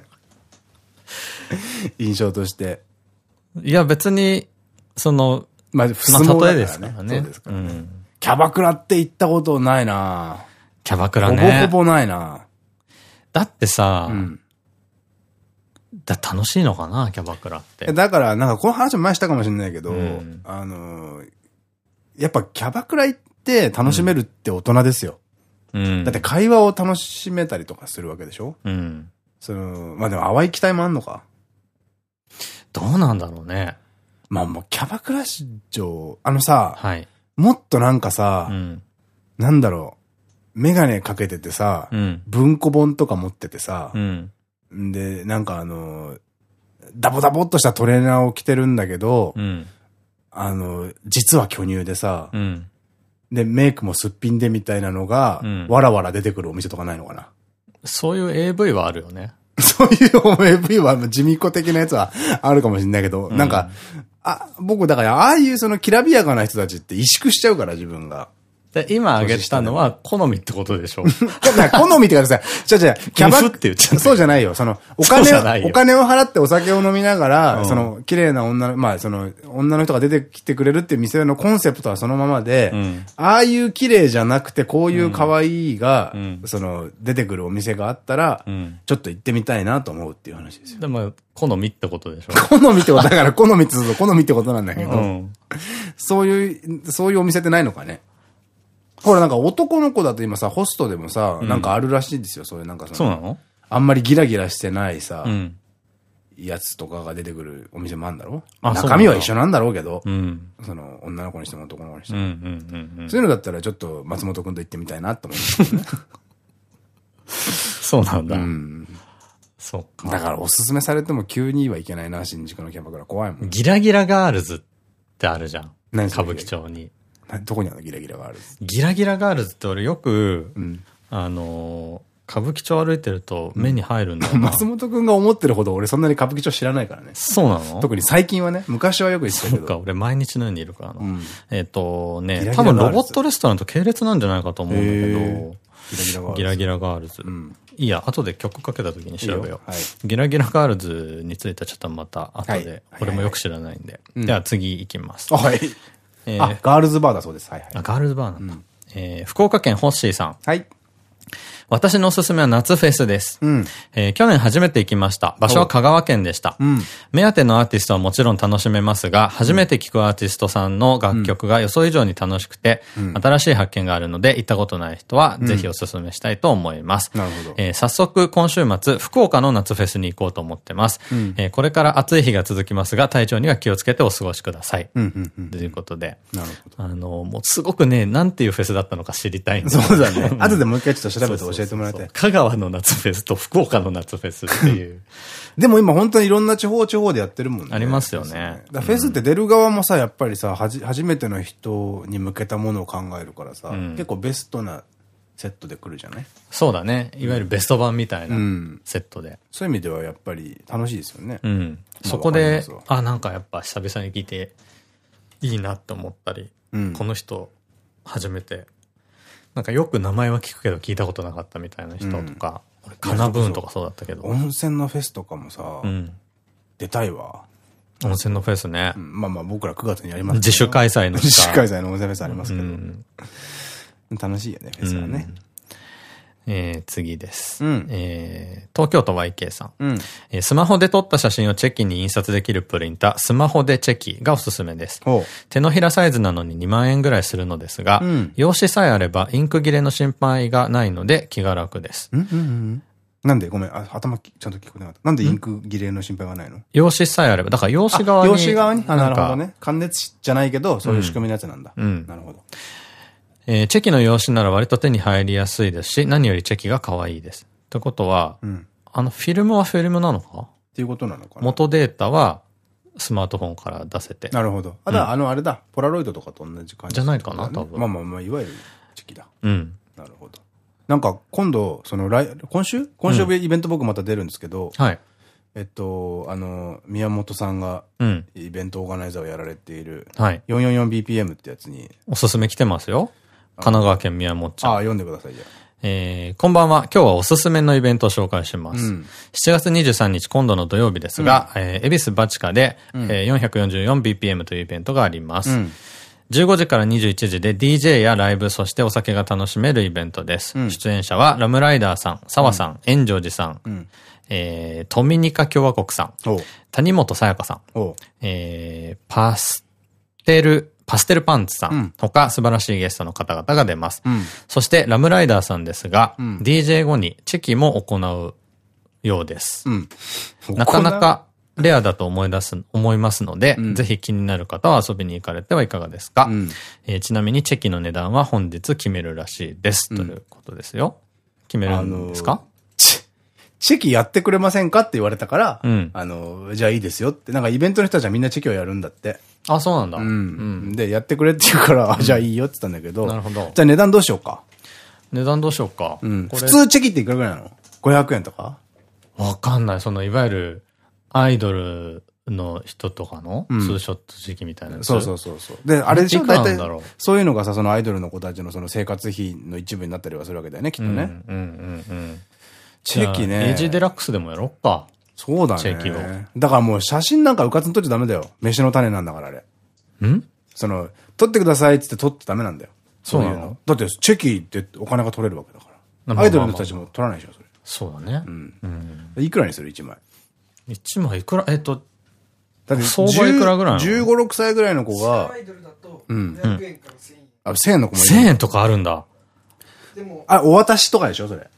(laughs) 印象として。いや別に、その、まあ、普通の例えですからね。そうですからね。キャバクラって行ったことないなキャバクラね。ほぼほぼないなだってさ、うんだ楽しいのかな、キャバクラって。だから、なんかこの話も前したかもしれないけど、うん、あのやっぱキャバクラ行って楽しめるって大人ですよ。うん、だって会話を楽しめたりとかするわけでしょ？うん。その、まあでも淡い期待もあんのか？どうなんだろうね。まあもうキャバクラ市場、あのさ、はい、もっとなんかさ、うん、なんだろう、メガネかけててさ、うん、文庫本とか持っててさ、うん、で、なんかあの、ダボダボっとしたトレーナーを着てるんだけど、うん、あの、実は巨乳でさ、うん、で、メイクもすっぴんでみたいなのが、うん、わらわら出てくるお店とかないのかな。そういう AV はあるよね。(laughs) そういう AV は地味っ子的なやつはあるかもしれないけど、なんか、あ、僕だからああいうそのきらびやかな人たちって萎縮しちゃうから自分が。今挙げたのは好みってことでしょ。(laughs) 好みってかさ、じゃじゃ (laughs) キャバクって言っちゃそうじゃないよ。その、お金を、お金を払ってお酒を飲みながら、その、綺麗な女の、まあ、その、女の人が出てきてくれるっていう店のコンセプトはそのままで、ああいう綺麗じゃなくて、こういう可愛いが、その、出てくるお店があったら、ちょっと行ってみたいなと思うっていう話ですよ。でも、好みってことでしょ。好みってことだから、好みって言うと好みってことなんだけど、そういう、そういうお店ってないのかねほらなんか男の子だと今さ、ホストでもさ、なんかあるらしいんですよ、そういうなんかそうなの？あんまりギラギラしてないさ、やつとかが出てくるお店もあるんだろ？中身は一緒なんだろうけど、うん、その、女の子にしても男の子にしても。そういうのだったらちょっと松本くんと行ってみたいなと思うね。そうなんだ。うん。そっか。だからおすすめされても急にはいけないな、新宿のキャバクラ怖いもん。ギラギラガールズってあるじゃん。何歌舞伎町に。(laughs) どこにあるのギラギラガールズ。ギラギラガールズって俺よく、うん、あの歌舞伎町歩いてると目に入るんだよ、うん、松本くんが思ってるほど俺そんなに歌舞伎町知らないからね。そうなの？特に最近はね、昔はよく言ってたけど。そうか、俺毎日のようにいるからな。うん、えっとね、多分ロボットレストランと系列なんじゃないかと思うんだけど、ギラギラガールズ。いいや、後で曲かけた時に調べよう。ギラギラガールズについてはちょっとまた後で、俺もよく知らないんで。では次行きます。はい。えー、ガールズバーだそうです。はいはい。あ、ガールズバーなんだ。え福岡県ホッシーさん。はい。私のおすすめは夏フェスです。うん、えー、去年初めて行きました。場所は香川県でした。うん、目当てのアーティストはもちろん楽しめますが、初めて聴くアーティストさんの楽曲が予想以上に楽しくて、うん、新しい発見があるので、行ったことない人はぜひおすすめしたいと思います。なるほど。えー、早速、今週末、福岡の夏フェスに行こうと思ってます。うん、えー、これから暑い日が続きますが、体調には気をつけてお過ごしください。ということで。なるほど。あの、もうすごくね、なんていうフェスだったのか知りたいそうだね。(laughs) 後でもう一回ちょっと調べて教えてもらいたい。川の夏フェスと福岡の夏フェスっていう。(laughs) でも今本当にいろんな地方地方でやってるもんね。ありますよね。フェスって出る側もさ、やっぱりさ、はじ、初めての人に向けたものを考えるからさ、うん、結構ベストなセットで来るじゃない？そうだね。いわゆるベスト版みたいなセットで、うん、そういう意味ではやっぱり楽しいですよね。うん。そこで、あ、なんかやっぱ久々に聞いていいなって思ったり、うん、この人初めてなんかよく名前は聞くけど聞いたことなかったみたいな人とか、俺、カナブーンとかそうだったけど。温泉のフェスとかもさ、うん、出たいわ。温泉のフェスね。まあまあ僕ら9月にやります自主開催の。自主開催の温泉フェスありますけど。楽しいよね、フェスはね。えー、次です。うん、えー、東京都 YK さん。うん、えー、スマホで撮った写真をチェキに印刷できるプリンター、スマホでチェキがおすすめです。手のひらサイズなのに2万円ぐらいするのですが、うん、用紙さえあればインク切れの心配がないので気が楽です。なんでごめん、あ頭ちゃんと聞こえなかった。なんでインク切れの心配がないの？用紙さえあれば。だから用紙側に。用紙側に？あ、なるほどね。感熱じゃないけど、そういう仕組みのやつなんだ。うん。なるほど。えー、チェキの用紙なら割と手に入りやすいですし、何よりチェキが可愛いです。ってことは、うん、あの、フィルムはフィルムなのか？っていうことなのかな元データはスマートフォンから出せて。なるほど。あ、だ、うん、あの、あれだ。ポラロイドとかと同じ感じ、じゃないかな、多分。まあまあまあ、いわゆるチェキだ。うん。なるほど。なんか、今度、その、来、今週？今週イベント僕また出るんですけど、はい。えっと、あの、宮本さんが、イベントオーガナイザーをやられている、はい。444BPM ってやつに。おすすめ来てますよ。神奈川県宮本町。ああ、読んでください、じゃえー、こんばんは。今日はおすすめのイベントを紹介します。うん、7月23日、今度の土曜日ですが、うん、えー、恵比寿バチカで、うん、えー、444bpm というイベントがあります。うん、15時から21時で DJ やライブ、そしてお酒が楽しめるイベントです。うん、出演者は、ラムライダーさん、澤さん、炎上寺さん、うん、えー、トミニカ共和国さん、谷本さやかさん、えー、パステル、パステルパンツさん、他素晴らしいゲストの方々が出ます。うん、そしてラムライダーさんですが、うん、DJ 後にチェキも行うようです。うん、なかなかレアだと思い出す、思いますので、ぜひ気になる方は遊びに行かれてはいかがですか、えー、ちなみにチェキの値段は本日決めるらしいです。ということですよ。決めるんですか？チェキやってくれませんか？って言われたから、うん、あの、じゃあいいですよって。なんかイベントの人たちはみんなチェキをやるんだって。あ、そうなんだ。うん。で、やってくれって言うから、あ、じゃあいいよって言ったんだけど。なるほど。じゃあ値段どうしようか？値段どうしようか。うん。普通チェキっていくらぐらいなの ?500 円とか？わかんない。その、いわゆる、アイドルの人とかの、ツーショット時期みたいな、そうそうそうそう。で、あれでしょ？大体、そういうのがさ、そのアイドルの子たちのその生活費の一部になったりはするわけだよね、きっとね。うんうんうんうん。チェキね。エイジデラックスでもやろっか。そうだね。チェキを。だからもう写真なんかうかつに撮っちゃダメだよ。飯の種なんだからあれ。ん？その、撮ってくださいってって撮ってダメなんだよ。そういうの。だってチェキってお金が取れるわけだから。アイドルの人たちも取らないでしょ、それ。そうだね。うん。いくらにする？一枚。一枚いくら？えっと、だって相場いくらぐらいの ?15、6歳ぐらいの子が。アイドルだと、うん。500円から1000円。あ、1000円の子もいる。1000円とかあるんだ。でも。あ、お渡しとかでしょ、それ。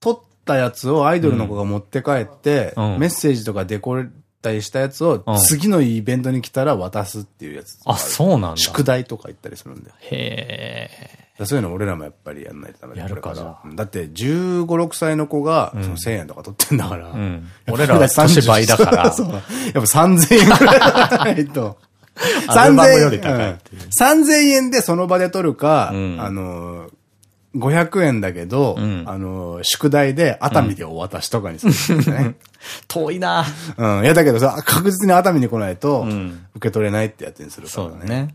取ったやつをアイドルの子が持って帰って、メッセージとかデコれたりしたやつを、次のイベントに来たら渡すっていうやつ。あ、そうなんだ。宿題とか言ったりするんだよ。へえ。そういうの俺らもやっぱりやんないとダメだやるかだって15、6歳の子が、その1000円とか取ってんだから。俺らは年倍だから。やっぱ3000円ぐらいないと。3000円。3000円でその場で取るか、あの、500円だけど、うん、あの、宿題で熱海でお渡しとかにするんですね。(laughs) 遠いなうん。いや、だけどさ、確実に熱海に来ないと、受け取れないってやつにするからね。そうね。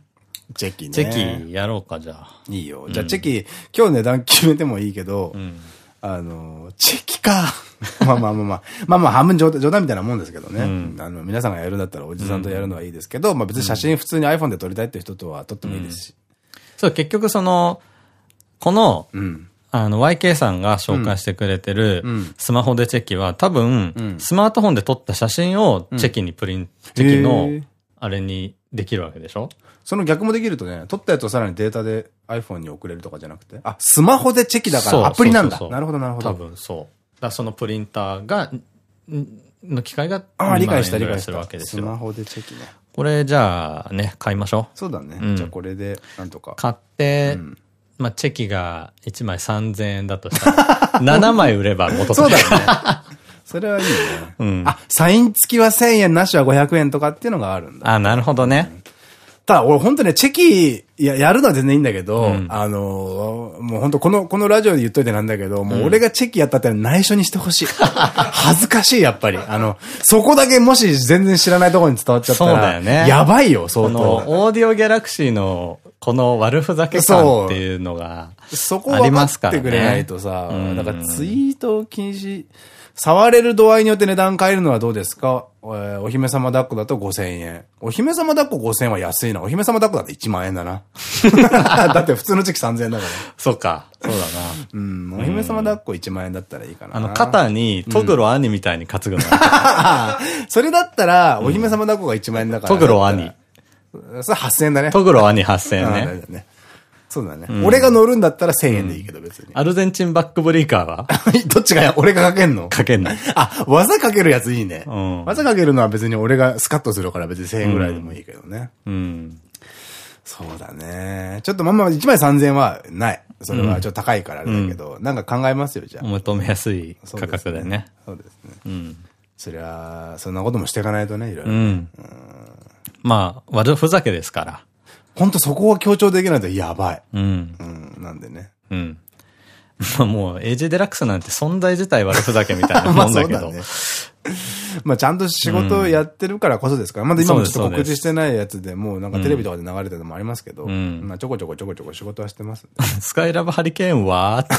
チェキね。チェキやろうか、じゃあ。いいよ。じゃあチェキ、今日値段決めてもいいけど、うん、あの、チェキか。(laughs) まあまあまあまあ。まあまあ半分冗談みたいなもんですけどね。うん、あの、皆さんがやるんだったらおじさんとやるのはいいですけど、まあ別に写真普通に iPhone で撮りたいって人とは撮ってもいいですし。そう、結局その、この、うん、あの、YK さんが紹介してくれてる、スマホでチェキは、多分、スマートフォンで撮った写真をチェキにプリン、チェキの、あれにできるわけでしょ？その逆もできるとね、撮ったやつをさらにデータで iPhone に送れるとかじゃなくて、あ、スマホでチェキだからアプリなんだ。なるほど、なるほど。多分そう。だそのプリンターが、の機械が、ああ、理解した、理解するわけですよ。スマホでチェキね。これじゃあね、買いましょう。そうだね。じゃあこれで、なんとか。買って、まあ、チェキが1枚3000円だとしたら、(laughs) 7枚売れば元そうだよね。(laughs) それはいいね。うん。あ、サイン付きは1000円、なしは500円とかっていうのがあるんだ。あ、なるほどね。ただ、俺本当ね、チェキ、や、やるのは全然いいんだけど、うん、あの、もう本当この、このラジオで言っといてなんだけど、もう俺がチェキやったって内緒にしてほしい。(laughs) 恥ずかしい、やっぱり。あの、そこだけもし全然知らないところに伝わっちゃったら。そうだよね。やばいよ、相当。この、オーディオギャラクシーの、この悪ふざけ感っていうのが、そこ分かってくれないとさ、だからツイート禁止、触れる度合いによって値段変えるのはどうですか？えー、お姫様抱っこだと5000円。お姫様抱っこ5000円は安いな。お姫様抱っこだと1万円だな。(laughs) だって普通の時期3000円だから。そっか。そうだな。うん。お姫様抱っこ1万円だったらいいかな。あの、肩にトグロ兄みたいに担ぐの。(laughs) それだったら、お姫様抱っこが1万円だから。トグロ兄。それ8000円だね。トグロ兄8000円ね。そうだね。俺が乗るんだったら1000円でいいけど別に。アルゼンチンバックブリーカーは？(laughs) どっちが俺がかけんの？かけんの。あ、技かけるやついいね。技かけるのは別に俺がスカッとするから別に1000円ぐらいでもいいけどね。うん。そうだね。ちょっとまんま1枚3000円はない。それはちょっと高いからあれだけど、なんか考えますよ、じゃあ。求めやすい価格だよね。そうですね。うん。そりゃ、そんなこともしていかないとね、いろいろ。うん。まあ、悪ふざけですから。本当そこは強調できないとやばい。うん。うん、なんでね。うん。まあもう、エイジデラックスなんて存在自体悪ふざけみたいな (laughs) もんだけど。まあちゃんと仕事をやってるからこそですから。まだ今もちょっと告知してないやつでもうなんかテレビとかで流れてるのもありますけど、うん、まあちょこちょこちょこちょこ仕事はしてます。スカイラブハリケーンはって。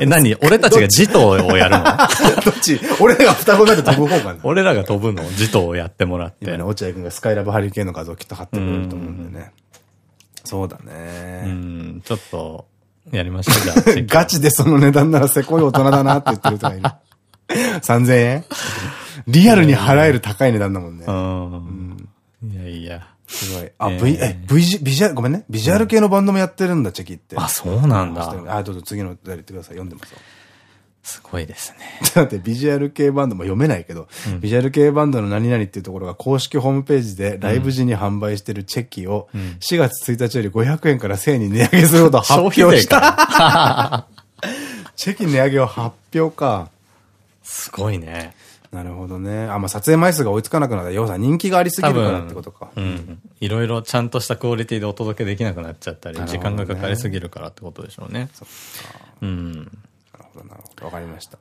え、何 (laughs) 俺たちがジトをやるの？(laughs) どっち？俺らが双子になって飛ぶ方かな俺らが飛ぶの？ジトをやってもらって。今ね、落合君がスカイラブハリケーンの画像きっと貼ってくれると思うんでね。そうだね。うん、ちょっと、やりましょう、じゃあ。(laughs) ガチでその値段ならせこい大人だなって言ってる人がいる。3000円？リアルに払える高い値段だもんね。うん。いやいや。すごい。あ、V、え、V ジ、ビジュアル、ごめんね。ビジュアル系のバンドもやってるんだ、チェキって。あ、そうなんだ。あ、どうぞ次のやってください。読んでますすごいですね。だってビジュアル系バンドも読めないけど、うん、ビジュアル系バンドの何々っていうところが公式ホームページでライブ時に販売してるチェキを4月1日より500円から1000円に値上げすることを発表した。チェキ値上げを発表か。すごいね。なるほどね。あ、まあ、撮影枚数が追いつかなくなった。要は人気がありすぎるからってことか。うん。いろいろちゃんとしたクオリティでお届けできなくなっちゃったり、時間がかかりすぎるからってことでしょうね。そっか。うん。ど、なるほど。わかりました。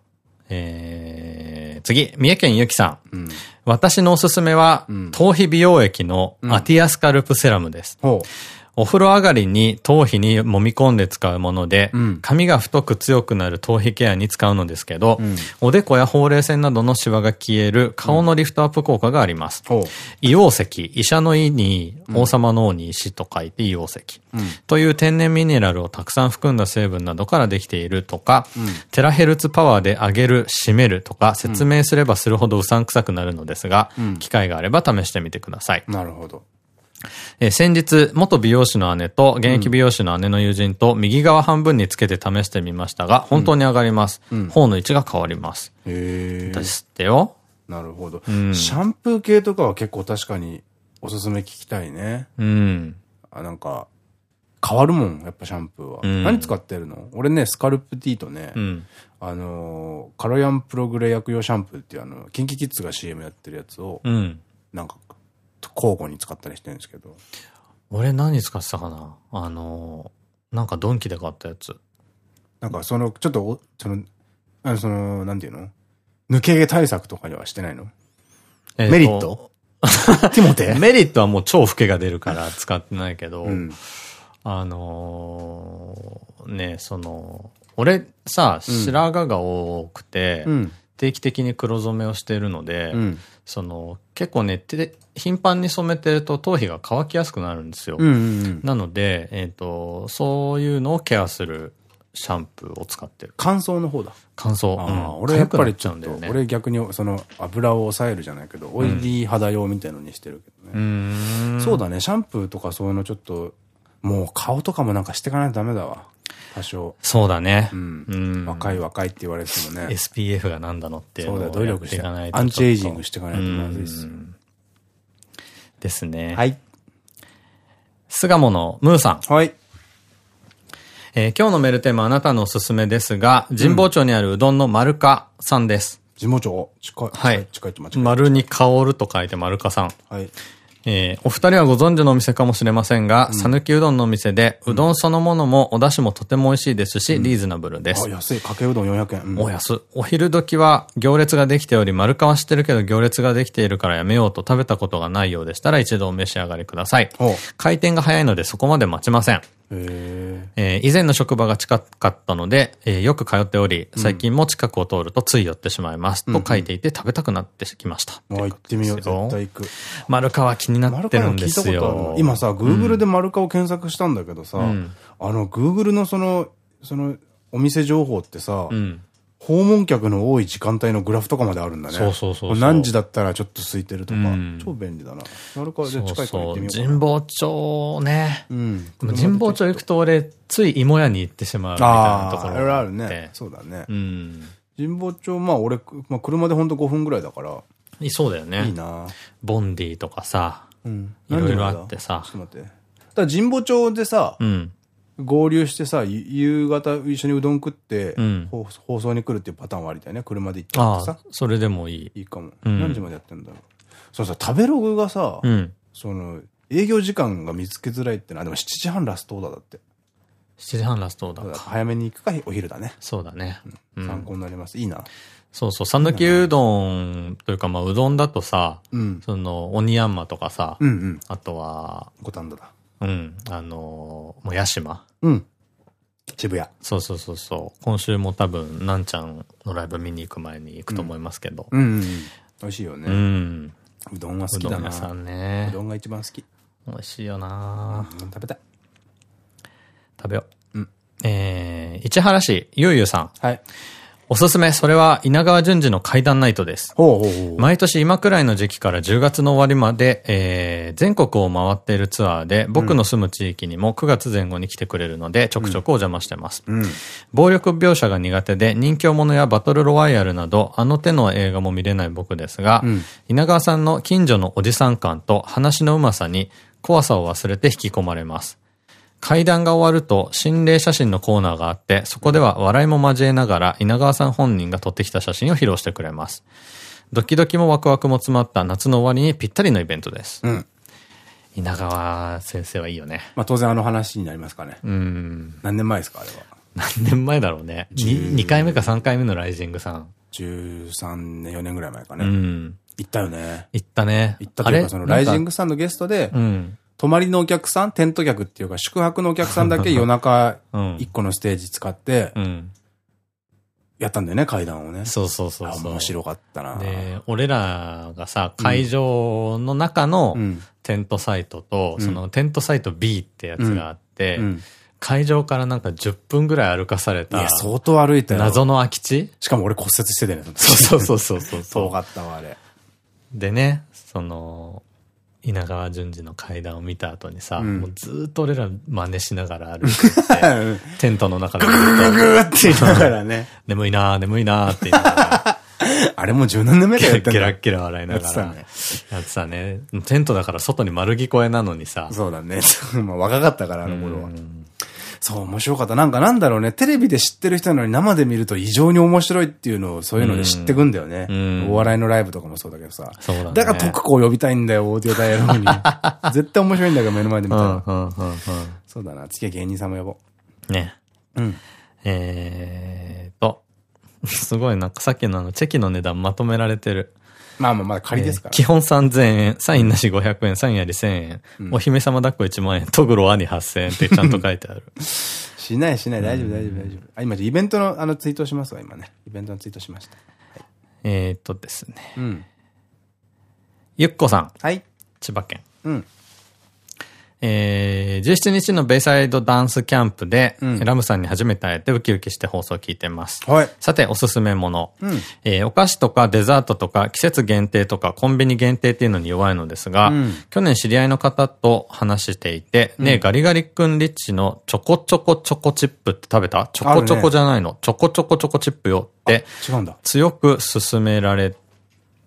えー、次、三重県ゆきさん。うん、私のおすすめは、うん、頭皮美容液のアティアスカルプセラムです。うんお風呂上がりに頭皮に揉み込んで使うもので、うん、髪が太く強くなる頭皮ケアに使うのですけど、うん、おでこやほうれい線などのシワが消える顔のリフトアップ効果があります。う。ん、硫黄石、医者の医に王様の王に石と書いて硫黄石、という天然ミネラルをたくさん含んだ成分などからできているとか、テラヘルツパワーで上げる、締めるとか説明すればするほどうさんくさくなるのですが、機会があれば試してみてください。なるほど。えー、先日、元美容師の姉と現役美容師の姉の友人と右側半分につけて試してみましたが、本当に上がります。うん、頬の位置が変わります。へですってよ。なるほど、うん。シャンプー系とかは結構確かにおすすめ聞きたいね。うん。あ、なんか、変わるもん、やっぱシャンプーは。うん、何使ってるの？俺ね、スカルプティーとね、うん、あのカロヤンプログレ薬用シャンプーっていうあの、キンキキッズが CM やってるやつを、うん、なんか、交互に使ったりしてるんですけど。俺何使ってたかな？あのなんかドンキで買ったやつ。なんかその、ちょっと、その、あの、その、なんていうの？抜け毛対策とかにはしてないの？メリット？(laughs) ティモテ？メリットはもう超老けが出るから使ってないけど、うん、あのー、ね、その、俺さ、白髪が多くて、うん、定期的に黒染めをしているので、うん、その、結構ね、頻繁に染めてると頭皮が乾きやすくなるんですよ。なので、えっ、ー、と、そういうのをケアするシャンプーを使ってる。乾燥の方だ。乾燥。あ俺やっぱりちょっと、ね、俺逆にその油を抑えるじゃないけど、オイリー肌用みたいのにしてるけどね。うん、そうだね、シャンプーとかそういうのちょっと、もう顔とかもなんかしていかないとダメだわ。多少。そうだね。うん。若い若いって言われてもね。SPF が何だのってそうだ、努力していかないと。アンチエイジングしていかないとまずいです。ですね。はい。巣鴨のムーさん。はい。えー、今日のメールテーマあなたのおすすめですが、神保町にあるうどんの丸かさんです。神保町？近い。はい。近いって間違え丸に香ると書いて丸かさん。はい。えー、お二人はご存知のお店かもしれませんが、讃岐、うどんのお店で、うどんそのものもお出汁もとても美味しいですし、うん、リーズナブルです。あ、安い。かけうどん400円。うん、お安。お昼時は行列ができており、丸川知ってるけど行列ができているからやめようと食べたことがないようでしたら一度お召し上がりください。回転が早いのでそこまで待ちません。えー、以前の職場が近かったので、えー、よく通っており、最近も近くを通るとつい寄ってしまいます。と書いていて食べたくなってきました。あ、行ってみよう。絶対行く。丸川気になってるんですよ。今さ、グーグルで丸川を検索したんだけどさ、うん、あの、グーグルのその、その、お店情報ってさ、うん訪問客の多い時間帯のグラフとかまであるんだね。そうそうそう何時だったらちょっと空いてるとか。うん、超便利だな。丸川で近いから行ってみようかな。神保町ね。うん。神保町行くと俺、つい芋屋に行ってしまうみたいなところああ、あるね。そうだね。うん。神保町、まあ俺、まあ車でほんと5分ぐらいだから。そうだよね。いいなボンディとかさ。うん。いろいろあってさ。ちょっと待って。だ神保町でさ、うん。合流してさ、夕方一緒にうどん食って、うん、放送に来るっていうパターンはありたいね。車で行ってさ。それでもいい。いいかも。うん、何時までやってんだろう。そうさ、食べログがさ、うん、その、営業時間が見つけづらいってのは、でも7時半ラストオーダーだって。7時半ラストオーダー早めに行くかお昼だね。そうだね。参考になります。いいな。そうそう、讃岐うどんというか、まあ、うどんだとさ、その、鬼山とかさ、あとは、五反田だ。うん。あのー、もう屋島。うん。渋谷。そうそうそうそう。今週も多分、なんちゃんのライブ見に行く前に行くと思いますけど。うん。うん、美味しいよね。うん。うどんは好きだな。うどん屋さんね。うどんが一番好き。美味しいよな、うん、食べたい。食べよう。うん。えー、市原市、ゆうゆうさん。はい。おすすめ、それは稲川淳二の階段ナイトです。毎年今くらいの時期から10月の終わりまで、えー、全国を回っているツアーで、僕の住む地域にも9月前後に来てくれるので、ちょくちょくお邪魔してます。うん、暴力描写が苦手で、人気者やバトルロワイヤルなど、あの手の映画も見れない僕ですが、うん、稲川さんの近所のおじさん感と話のうまさに、怖さを忘れて引き込まれます。会談が終わると心霊写真のコーナーがあって、そこでは笑いも交えながら稲川さん本人が撮ってきた写真を披露してくれます。ドキドキもワクワクも詰まった夏の終わりにぴったりのイベントです。うん。稲川先生はいいよね。まあ当然あの話になりますかね。うん。何年前ですかあれは。何年前だろうね。2, 2回目か3回目のライジングさん。13年、4年ぐらい前かね。うん。行ったよね。行ったね。行ったというか、そのライジングさんのゲストで、うん。泊まりのお客さん、テント客っていうか、宿泊のお客さんだけ (laughs) 夜中、一個のステージ使って、やったんだよね、階段をね。そうそうそう面白かったな。で、俺らがさ、会場の中のテントサイトと、そのテントサイト B ってやつがあって、会場からなんか10分ぐらい歩かされた。いや、相当歩いたよ。謎の空き地しかも俺骨折してたよね。そうそうそうそうそう。(laughs) 遠かったわ、あれ。でね、その、稲川淳二の階段を見た後にさ、うん、もうずっと俺ら真似しながら歩いてて、(laughs) テントの中でずっと。ググググって言いながらね。(laughs) 眠いなー眠いなーって言いながら。(laughs) あれも十何年目かやってゲラッゲラ笑いながら。やってたね。テントだから外に丸聞こえなのにさ。そうだね。まあ若かったから、あの頃は。そう、面白かった。なんかなんだろうね、テレビで知ってる人なのに生で見ると異常に面白いっていうのを、そういうので知ってくんだよね。お笑いのライブとかもそうだけどさ。そうだ、ね、だから特攻呼びたいんだよ、オーディオダイヤローに。(laughs) 絶対面白いんだけど、目の前で見たら。そうだな、次は芸人さんも呼ぼう。ね。うん。えーと、すごいなんかさっきのあのチェキの値段まとめられてる。まあまあまあ仮ですから、基本3000円、サインなし500円、サインあり1000円、お姫様抱っこ1万円、トグロ兄8000円ってちゃんと書いてある。しないしない、大丈夫大丈夫大丈夫。あ、今イベントのあのツイートしますわ、今ね。イベントのツイートしました。えっとですね。うん。ゆっこさん。はい。千葉県。うん。えー、17日のベイサイドダンスキャンプで、うん、ラムさんに初めて会えてウキウキして放送を聞いてます。はい。さて、おすすめもの。うん、えー、お菓子とかデザートとか季節限定とかコンビニ限定っていうのに弱いのですが、うん、去年知り合いの方と話していて、ねガリガリ君リッチのチョコチョコチョコチップって食べた？チョコチョコじゃないの、ね、チョコチョコチョコチップよって。強く勧められ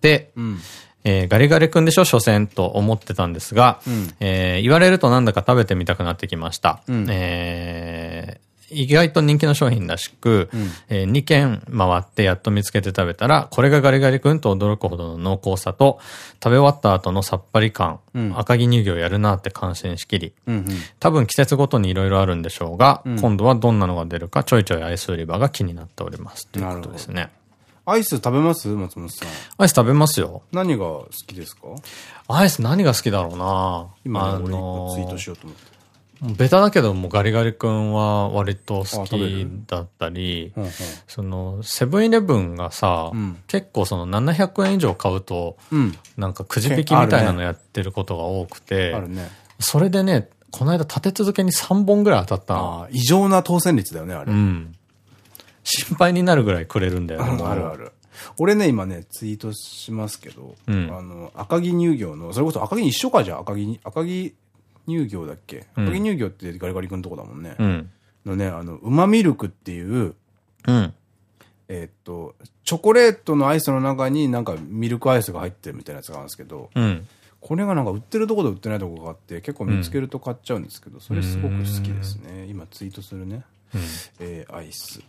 て、うんえー、ガリガリ君でしょ、所詮と思ってたんですが、うん、えー、言われるとなんだか食べてみたくなってきました。うん、えー、意外と人気の商品らしく、うん、えー、2軒回ってやっと見つけて食べたら、これがガリガリ君と驚くほどの濃厚さと、食べ終わった後のさっぱり感、うん、赤城乳業やるなって感心しきり、うんうん、多分季節ごとにいろいろあるんでしょうが、今度はどんなのが出るかちょいちょいアイス売り場が気になっております。ということですね。アイス食べます？松本さん。アイス食べますよ。何が好きですか？アイス何が好きだろうな今、あのー、ツイートしようと思って。ベタだけどもガリガリ君は割と好きだったり、その、セブンイレブンがさ、うん、結構その700円以上買うと、うん、なんかくじ引きみたいなのやってることが多くて、ね、それでね、この間立て続けに3本ぐらい当たったの。異常な当選率だよね、あれ。うん。心配になるぐらいくれるんだよね。あるある。俺ね、今ね、ツイートしますけど、うん、あの、赤城乳業の、それこそ赤城一緒かじゃん、赤城、赤城乳業だっけ、うん、赤城乳業ってガリガリ君のとこだもんね。うん、のね、あの、うまミルクっていう、うん、えっと、チョコレートのアイスの中になんかミルクアイスが入ってるみたいなやつがあるんですけど、うん、これがなんか売ってるとこで売ってないとこがあって、結構見つけると買っちゃうんですけど、それすごく好きですね。今ツイートするね。うん、えー、アイス。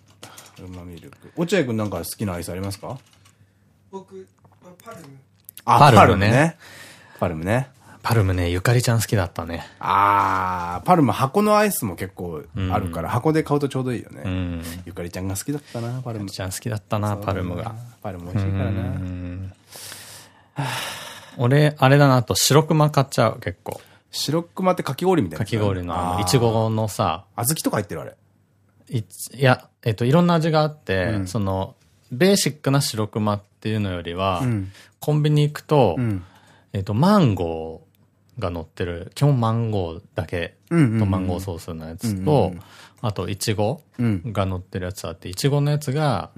うまミルク。落合くんなんか好きなアイスありますか？僕、パルム。あ、パルムね。パルムね。パルムね、ゆかりちゃん好きだったね。あー、パルム箱のアイスも結構あるから、箱で買うとちょうどいいよね。うん、ゆかりちゃんが好きだったな、パルム。ゆかりちゃん好きだったな、パルムが。パルム美味しいからな。俺、あれだな、と白熊買っちゃう、結構。白熊ってかき氷みたいな。かき氷の、いちごのさ。小豆とか入ってるあれ。いや、えっと、いろんな味があって、うん、その、ベーシックな白熊っていうのよりは、うん、コンビニ行くと、うん、えっと、マンゴーが乗ってる、基本マンゴーだけとマンゴーソースのやつと、あと、いちごが乗ってるやつあって、いちごのやつが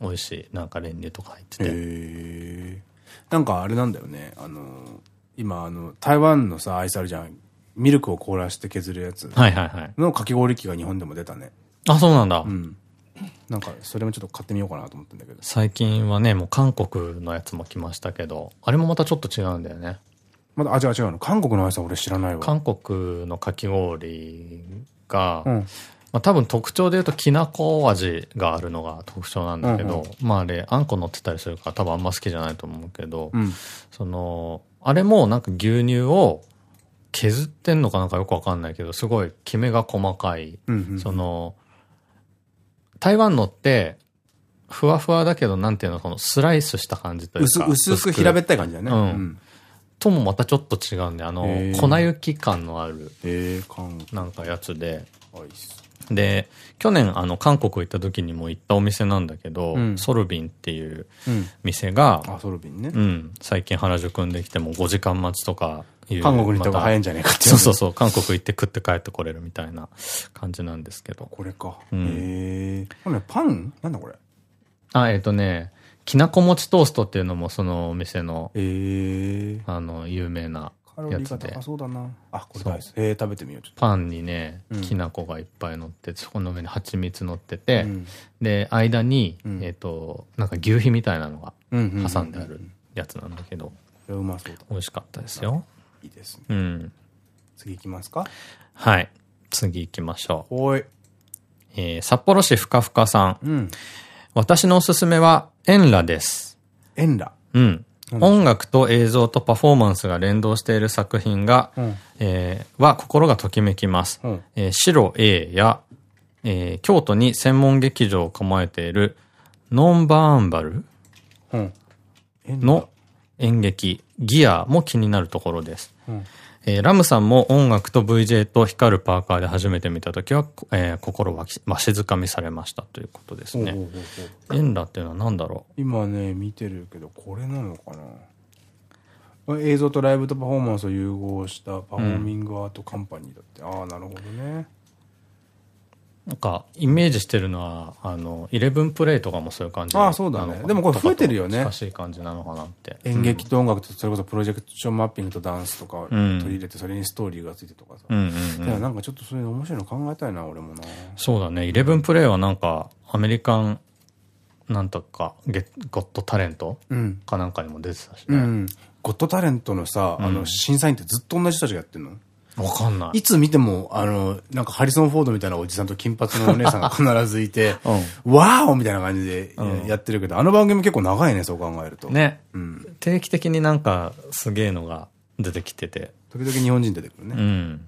美味しい。なんか練乳とか入ってて。なんかあれなんだよね。あの、今、あの、台湾のさ、アイスあるじゃん。ミルクを凍らして削るやつ。はいはいはい。のかき氷機が日本でも出たね。あ、そうなんだ。うん。なんか、それもちょっと買ってみようかなと思ってんだけど。最近はね、もう韓国のやつも来ましたけど、あれもまたちょっと違うんだよね。まだ、あ、違う違うの。韓国のアイスは俺知らないわ。韓国のかき氷が、うん、まあ多分特徴で言うときなこ味があるのが特徴なんだけど、まああれ、あんこ乗ってたりするから多分あんま好きじゃないと思うけど、うん、その、あれもなんか牛乳を削ってんのかなんかよくわかんないけど、すごいきめが細かい、その、台湾のって、ふわふわだけど、なんていうの、このスライスした感じというか。薄く平べったい感じだね。うん。ともまたちょっと違うんで、あの、粉雪感のある、なんかやつで。で、去年、あの、韓国行った時にも行ったお店なんだけど、ソルビンっていう店が、あ、ソルビンね。うん。最近原宿にできても5時間待ちとか韓国に行った方が早いんじゃないかって。そうそうそう。韓国行って食って帰ってこれるみたいな感じなんですけど。これか。うん、へえ。パン？なんだこれ？あ、えっ、ー、とね、きなこ餅トーストっていうのもそのお店の、えあの、有名な。カロリーが高そうだな。あ、これだ。えー、食べてみよう、ちょっと。パンにね、きな粉がいっぱい乗ってて、そこの上に蜂蜜乗ってて、で、間に、えっと、なんか牛皮みたいなのが挟んであるやつなんだけど。うまそうだ。美味しかったですよ。いいですね。うん。次行きますか？はい。次行きましょう。はい。えー、札幌市ふかふかさん。うん。私のおすすめは、エンラです。エンラうん。音楽と映像とパフォーマンスが連動している作品が、うん、えー、は心がときめきます。うん、えー、白 A や、えー、京都に専門劇場を構えているノンバーンバル？の演劇、ギアも気になるところです。うんえー、ラムさんも音楽と VJ と光るパーカーで初めて見たときは、えー、心はわしづかみされましたということですね。エンラっていうのは何だろう？今ね、見てるけど、これなのかな？映像とライブとパフォーマンスを融合したパフォーミングアートカンパニーだって。うん、ああ、なるほどね。なんか、イメージしてるのは、あの、イレブンプレイとかもそういう感じああ、そうだね。でもこれ増えてるよね。難しい感じなのかなって。演劇と音楽と、それこそプロジェクションマッピングとダンスとか取り入れて、それにストーリーがついてとかさ。うんうんうん。なんかちょっとそういうの面白いの考えたいな、俺もな。そうだね。イレブンプレイはなんか、アメリカン、なんとか、ゲゴットタレントかなんかにも出てたしね。うん。ゴットタレントのさ、あの、審査員ってずっと同じ人たちがやってんの？わかんない。いつ見ても、あの、なんかハリソン・フォードみたいなおじさんと金髪のお姉さんが必ずいて、(laughs) うん、わーおみたいな感じでやってるけど、うん、あの番組結構長いね、そう考えると。ね。うん、定期的になんかすげえのが出てきてて。時々日本人出てくるね。うん。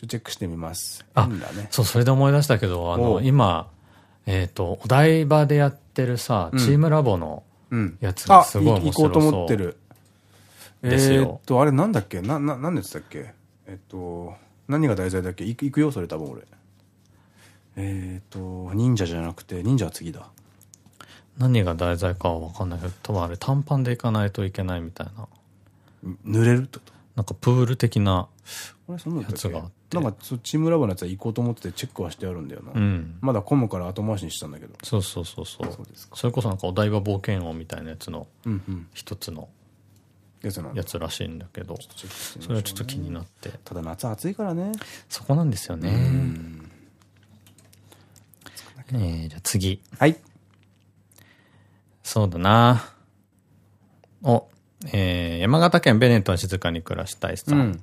ちょチェックしてみます。あ、ね、そう、それで思い出したけど、あの、今、えっ、ー、と、お台場でやってるさ、チームラボのやつがすごい面白そう、うん、行こうと思ってる。えっと、あれなんだっけ？な、な、なんで言ってたっけ？えっと、何が題材だっけ？行く行くよ、それ多分俺。えっと、忍者じゃなくて、忍者は次だ。何が題材かは分かんないけど、多分あれ短パンで行かないといけないみたいな。濡れるってこと？なんかプール的なやつがあって。なんかチームラボのやつは行こうと思っててチェックはしてあるんだよな。うん、まだ混むから後回しにしたんだけど。そうそうそうそう。それこそなんかお台場冒険王みたいなやつの一つのやつやつらしいんだけど、それはちょっと気になって。ただ夏暑いからね。そこなんですよね。えー、じゃあ次。はい。そうだなお、えー、山形県ベネットは静かに暮らしたいさ、うん、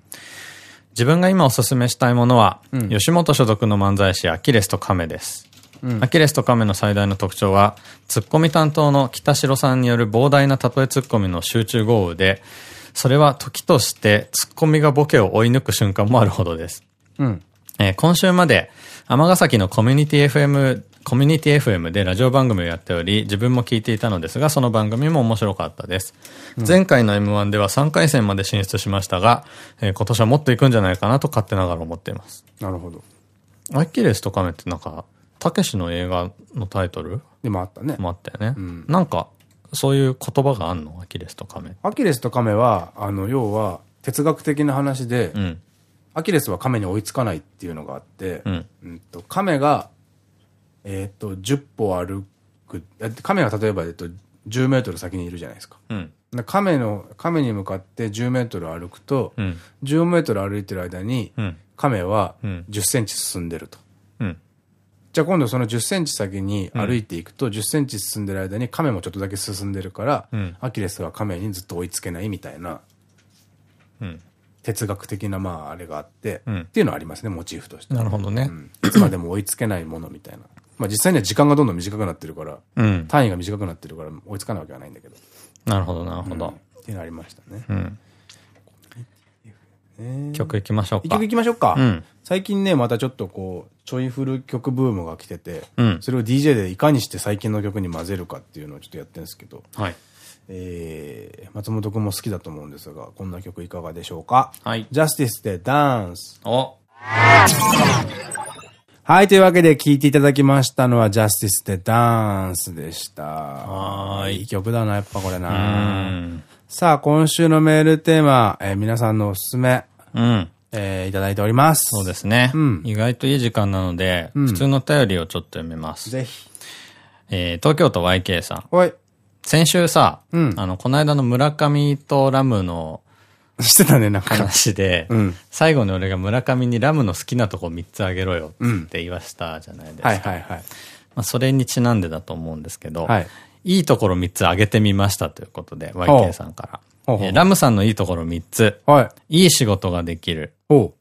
自分が今おすすめしたいものは、うん、吉本所属の漫才師アキレスと亀です。うん、アキレスと亀の最大の特徴は、ツッコミ担当の北城さんによる膨大な例えツッコミの集中豪雨で、それは時としてツッコミがボケを追い抜く瞬間もあるほどです。うん。えー、今週まで、尼崎のコミュニティ FM、コミュニティ FM でラジオ番組をやっており、自分も聞いていたのですが、その番組も面白かったです。うん、前回の M1 では3回戦まで進出しましたが、えー、今年はもっと行くんじゃないかなと勝手ながら思っています。なるほど。アキレスと亀ってなんか、たけしの映画のタイトル？でもあったね。もあったよね。うん、なんか、そういう言葉があんの？アキレスと亀。アキレスと亀は、あの、要は、哲学的な話で、うん、アキレスは亀に追いつかないっていうのがあって、うん、うんと亀が、えっと、10歩歩く、亀が例えば、えっと、10メートル先にいるじゃないですか。うん、亀の、亀に向かって10メートル歩くと、うん、10メートル歩いてる間に、亀は10センチ進んでると。じゃあ今度その10センチ先に歩いていくと、10センチ進んでる間に亀もちょっとだけ進んでるから、うん、アキレスは亀にずっと追いつけないみたいな、うん、哲学的なまああれがあって、うん、っていうのはありますね、モチーフとして。なるほどね。いつまでも追いつけないものみたいな。まあ実際には時間がどんどん短くなってるから、単位が短くなってるから追いつかないわけはないんだけど。なるほど、なるほど。っていうのありましたね。曲いきましょうか。曲いきましょうか。最近ね、またちょっとこう、ちょいフル曲ブームが来てて、うん、それを DJ でいかにして最近の曲に混ぜるかっていうのをちょっとやってるんですけど、はい。えー、松本くんも好きだと思うんですが、こんな曲いかがでしょうか？はい。ジャスティスでダンス。おはい、というわけで聴いていただきましたのは、ジャスティスでダンスでした。はい。いい曲だな、やっぱこれな。さあ、今週のメールテーマ、えー、皆さんのおすすめ。うん。えー、いただいております。そうですね。うん、意外といい時間なので、うん、普通の便りをちょっと読めます。ぜひ。えー、東京都 YK さん。はい。先週さ、うん、あの、この間の村上とラムの (laughs) してたね、なんか。話で、うん、最後に俺が村上にラムの好きなとこ3つあげろよって言わしたじゃないですか。はいはいはい。まあそれにちなんでだと思うんですけど、はい、いいところ3つあげてみましたということで、YK さんから。えラムさんのいいところ3つ。はい。いい仕事ができる。お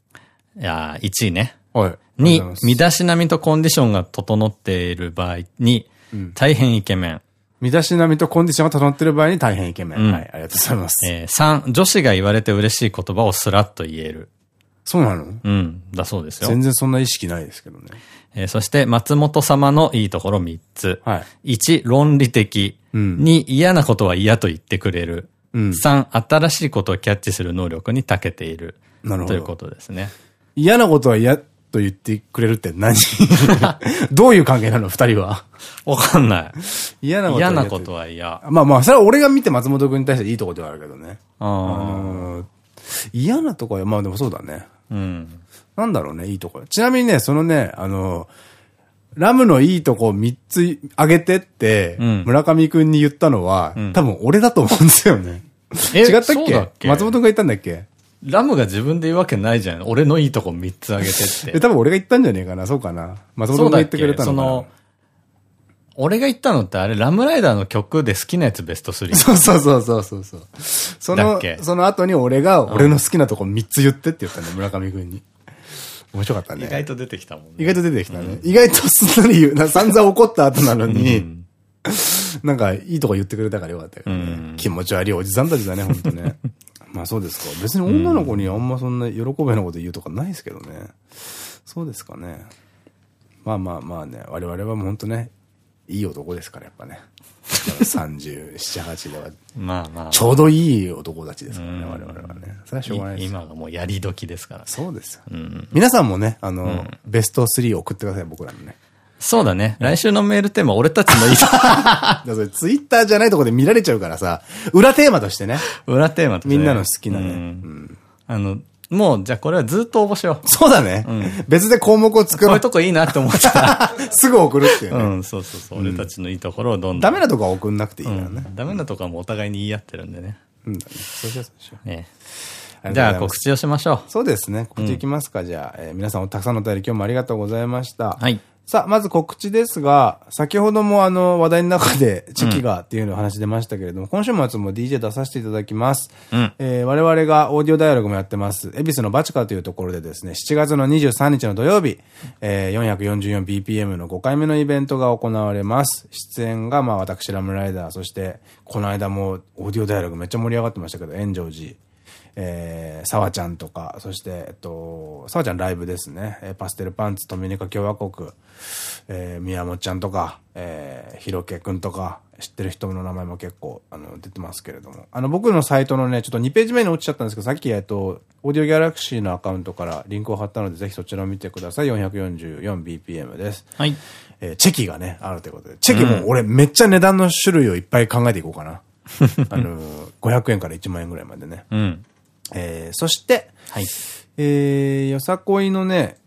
いや1位ね。はい。2、身だしなみとコンディションが整っている場合に、うん、大変イケメン。身だしなみとコンディションが整っている場合に大変イケメン。うん、はい、ありがとうございます。えー、3、女子が言われて嬉しい言葉をスラッと言える。そうなの？うん、だそうですよ。全然そんな意識ないですけどね。えー、そして、松本様のいいところ3つ。はい。1、論理的。うん、2、嫌なことは嫌と言ってくれる。うん、3、新しいことをキャッチする能力に長けている。なるほど。ということですね。嫌なことは嫌と言ってくれるって何？(laughs) どういう関係なの？二人は。わかんない。嫌なことは嫌。なことは嫌。まあまあ、それは俺が見て松本君に対していいとこではあるけどね。あ嫌なとこは、まあでもそうだね。うん。なんだろうね、いいとこ。ちなみにね、そのね、あの、ラムのいいとこ3つあげてって、村上くんに言ったのは、うん、多分俺だと思うんですよね。違ったっけ？松本くんが言ったんだっけ？ラムが自分で言うわけないじゃん。俺のいいとこ3つあげてって。え、多分俺が言ったんじゃねえかな。そうかな。松本が言ってくれたのかな。その、俺が言ったのってあれ、ラムライダーの曲で好きなやつベスト3。そうそうそうそうそうそう。その、その後に俺が俺の好きなとこ3つ言ってって言ったね、村上くんに。面白かったね。意外と出てきたもんね。意外と出てきたね。意外とすんなり言う。な散々怒った後なのに、(laughs) なんかいいとこ言ってくれたからよかったけどね。気持ち悪いおじさんたちだね、ほんとね。(laughs) まあそうですか。別に女の子にあんまそんな喜ぶようなこと言うとかないですけどね。そうですかね。まあまあまあね、我々はもう本当ね、いい男ですから、やっぱね。37、8では。まあまあ。ちょうどいい男たちですからね、我々はね。それはしょうがないです。今がもうやり時ですから。そうですよ。皆さんもね、あの、ベスト3送ってください、僕らのね。そうだね。来週のメールテーマ、俺たちのいい。(laughs) それツイッターじゃないとこで見られちゃうからさ、裏テーマとしてね。裏テーマとして。みんなの好きなね。うん、あの、もう、じゃあこれはずっと応募しよう。そうだね。うん、別で項目を作ろう。こういうとこいいなって思ったら。(laughs) すぐ送るっていうね。うん、そうそうそう。俺たちのいいところをどんどん。ダメなとこは送んなくていいからね。ダメなとこはもうお互いに言い合ってるんでね。うん、そうしよう、そうしよう。ねじゃあ告知をしましょう。そうですね。告知いきますか、じゃあ。え皆さんたくさんのお便り今日もありがとうございました。はい。さあ、まず告知ですが、先ほどもあの話題の中でチキがっていうの話出ましたけれども、うん、今週末も DJ 出させていただきます。うん、えー、我々がオーディオダイアログもやってます、恵比寿のバチカというところでですね、7月の23日の土曜日、えー、444bpm の5回目のイベントが行われます。出演がまあ私ラムライダー、そしてこの間もオーディオダイアログめっちゃ盛り上がってましたけど、炎上寺。えー、沢ちゃんとか、そして、えっと、沢ちゃんライブですね。えパステルパンツ、ドミニカ共和国、えー、宮本ちゃんとか、えー、ひろけくんとか、知ってる人の名前も結構、あの、出てますけれども。あの、僕のサイトのね、ちょっと2ページ目に落ちちゃったんですけど、さっき、えっと、オーディオギャラクシーのアカウントからリンクを貼ったので、ぜひそちらを見てください。444bpm です。はい。えー、チェキがね、あるということで。チェキも俺めっちゃ値段の種類をいっぱい考えていこうかな。あの、500円から1万円ぐらいまでね。うん。えー、そして、はい。えー、よさこいのね、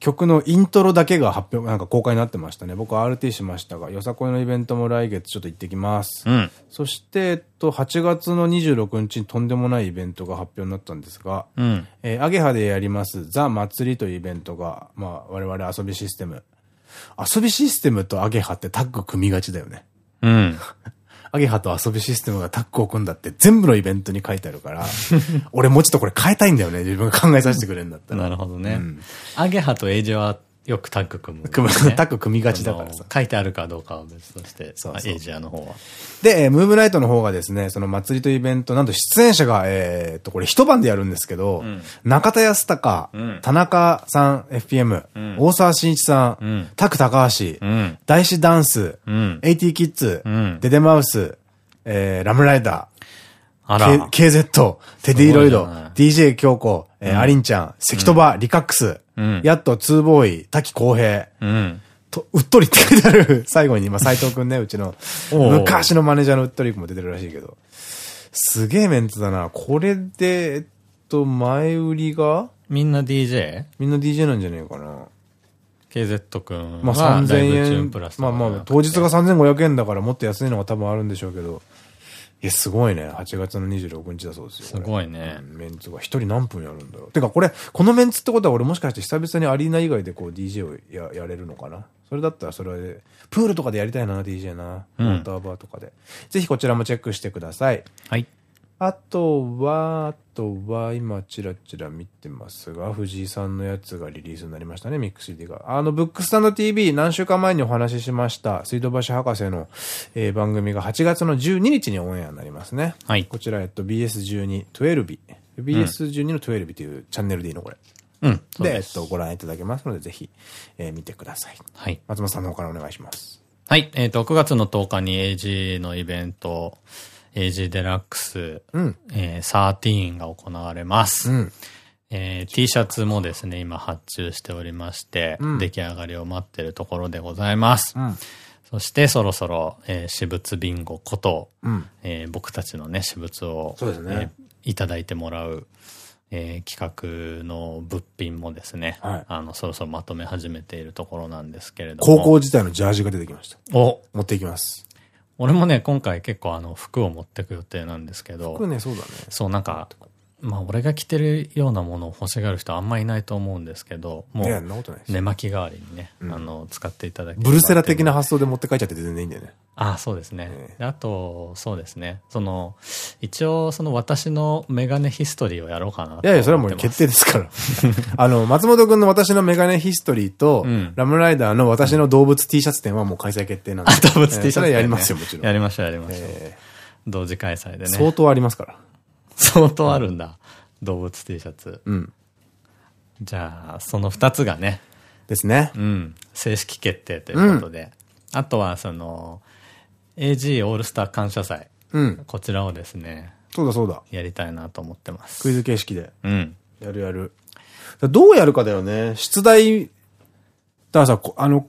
曲のイントロだけが発表、なんか公開になってましたね。僕は RT しましたが、よさこいのイベントも来月ちょっと行ってきます。うん、そして、えっと、8月の26日にとんでもないイベントが発表になったんですが、うん、えー、アゲハでやりますザ・祭りというイベントが、まあ、我々遊びシステム。遊びシステムとアゲハってタッグ組みがちだよね。うん。(laughs) アゲハと遊びシステムがタッグを組んだって全部のイベントに書いてあるから、(laughs) 俺もうちょっとこれ変えたいんだよね。自分が考えさせてくれるんだったら。なるほどね。うん、アゲハとエイジはよくタッグ組む、ね。組む、(laughs) タッグ組みがちだからさ。書いてあるかどうかは別として、そうそう。エイジアの方は。で、えー、ムーブナイトの方がですね、その祭りとイベント、なんと出演者が、えー、っと、これ一晩でやるんですけど、うん、中田康隆、うん、田中さん FPM、うん、大沢慎一さん、タク高橋、大志ダンス、AT キッズ、デデマウス、えー、ラムライダー、あら。KZ、テディロイド、DJ 京子、えー、アリンちゃん、関戸場、リカックス、やっとツーボーイ、滝公平、と、うっとりって書いてある、(laughs) 最後に、今、斎藤くんね、うちの、昔のマネージャーのうっとりくんも出てるらしいけど。すげえメンツだな。これで、えっと、前売りが？みんな DJ? みんな DJ なんじゃねえかな。KZ くん。まあ3000円。まあまあ、当日が3500円だからもっと安いのが多分あるんでしょうけど。いや、すごいね。8月の26日だそうですよ。すごいね。メンツが一人何分やるんだろう。てか、これ、このメンツってことは俺もしかして久々にアリーナ以外でこう DJ をややれるのかな？それだったらそれで、プールとかでやりたいな、DJ な。ウォーターバーとかで。ぜひこちらもチェックしてください。はい。あとは、あとは、今、チラチラ見てますが、藤井さんのやつがリリースになりましたね、ミックス CD が。あの、ブックスタンド TV、何週間前にお話ししました、水道橋博士の、えー、番組が8月の12日にオンエアになりますね。はい。こちら、えっと、BS12、12日。BS12 の12日というチャンネルでいいのこれ。うん。で、えっと、ご覧いただけますので、ぜひ、えー、見てください。はい。松本さんの方からお願いします。はい。えっ、ー、と、9月の10日に AG のイベント、AG デラックス、うん、えー、13が行われます。うん、えー、T シャツもですね、今発注しておりまして、うん、出来上がりを待ってるところでございます。うん、そしてそろそろ、えー、私物ビンゴこと、うん、えー、僕たちのね、私物を、そうですね、えー、いただいてもらう、えー、企画の物品もですね、はい、あの、そろそろまとめ始めているところなんですけれども。高校時代のジャージが出てきました。お持っていきます。俺もね、今回結構あの、服を持ってく予定なんですけど。服ね、そうだね。そう、なんか、まあ、俺が着てるようなものを欲しがる人あんまいないと思うんですけど、もう、寝巻き代わりにね、うん、あの、使っていただきブルセラ的な発想で持って帰っちゃって全然いいんだよね。ああ、そうですね。あと、そうですね。その、一応、その私のメガネヒストリーをやろうかな。いやいや、それはもう決定ですから。(laughs) あの、松本くんの私のメガネヒストリーと、うん、ラムライダーの私の動物 T シャツ店はもう開催決定なんで。(laughs) 動物 T シャツ店、ね、それやりますよ、もちろん。やりましょう、やりましょう。えー、同時開催でね。相当ありますから。相当あるんだ。動物 T シャツ。うん。じゃあ、その二つがね。ですね。うん。正式決定ということで。うん、あとは、その、AG オールスター感謝祭。うん。こちらをですね。そうだそうだ。やりたいなと思ってます。クイズ形式で。うん。やるやる。どうやるかだよね。出題、だからさ、あの、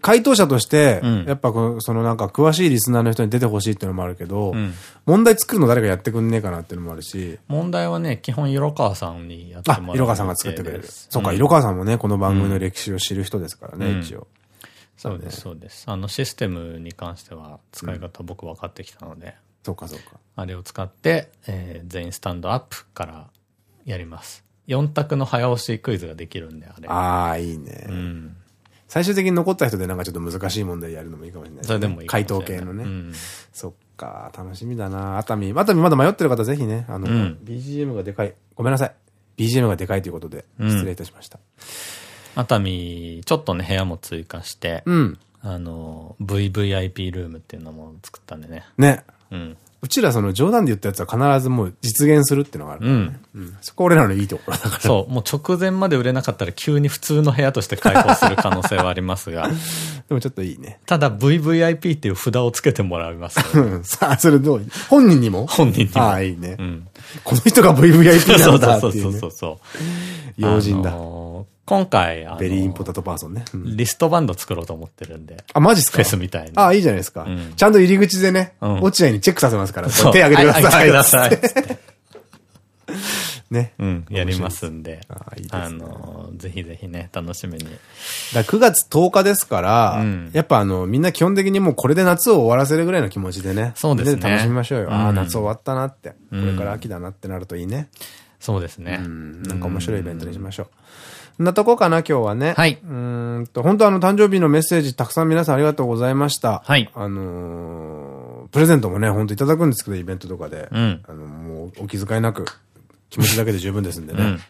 回答者として、やっぱそのなんか詳しいリスナーの人に出てほしいっていうのもあるけど、うん、問題作るの誰かやってくんねえかなっていうのもあるし。問題はね、基本色川さんにやってもらう。あ、色川さんが作ってくれる。そうか、色川さんもね、この番組の歴史を知る人ですからね、一応。そうです、そうです。あの、システムに関しては使い方僕分かってきたので。そうか、そうか。あれを使って、えー、全員スタンドアップからやります。4択の早押しクイズができるんで、あれ。ああ、いいね。うん。最終的に残った人でなんかちょっと難しい問題やるのもいいかもしれない、それでもいい回答系のね。うん、そっか、楽しみだな熱海。熱海まだ迷ってる方ぜひね、あの、うん、BGM がでかい。ごめんなさい。BGM がでかいということで、失礼いたしました。熱海、ちょっとね、部屋も追加して、うん。あの、VVIP ルームっていうのも作ったんでね。ね。うん。うちらその冗談で言ったやつは必ずもう実現するっていうのがある、ね。うん。うん。そこ俺らのいいところだから。そう。もう直前まで売れなかったら急に普通の部屋として開放する可能性はありますが。(laughs) でもちょっといいね。ただ VVIP っていう札をつけてもらいます、うん。さあ、それどう？本人にも？本人にも。ああ、いいね。うん。この人が VVIP なんだっていう、ね。(laughs) そうそうそうそう。要人だ。今回、 very important person ね。リストバンド作ろうと思ってるんで。あ、マジっすか？フェスみたいに。あ、いいじゃないですか。ちゃんと入り口でね、落合にチェックさせますから、手挙げてください。ください。(laughs) ね。うん、やりますんで。あの、ぜひぜひね、楽しみに。だ9月10日ですから、やっぱあの、みんな基本的にもうこれで夏を終わらせるぐらいの気持ちでね。そうですね。楽しみましょうよ。ああ、夏終わったなって。これから秋だなってなるといいね。そうですね。なんか面白いイベントにしましょう。なとこかな、今日はね。はい。うんと、本当あの、誕生日のメッセージたくさん皆さんありがとうございました。はい。あのー、プレゼントもね、本当いただくんですけど、イベントとかで。うん。あの、もう、お気遣いなく、気持ちだけで十分ですんでね。うん、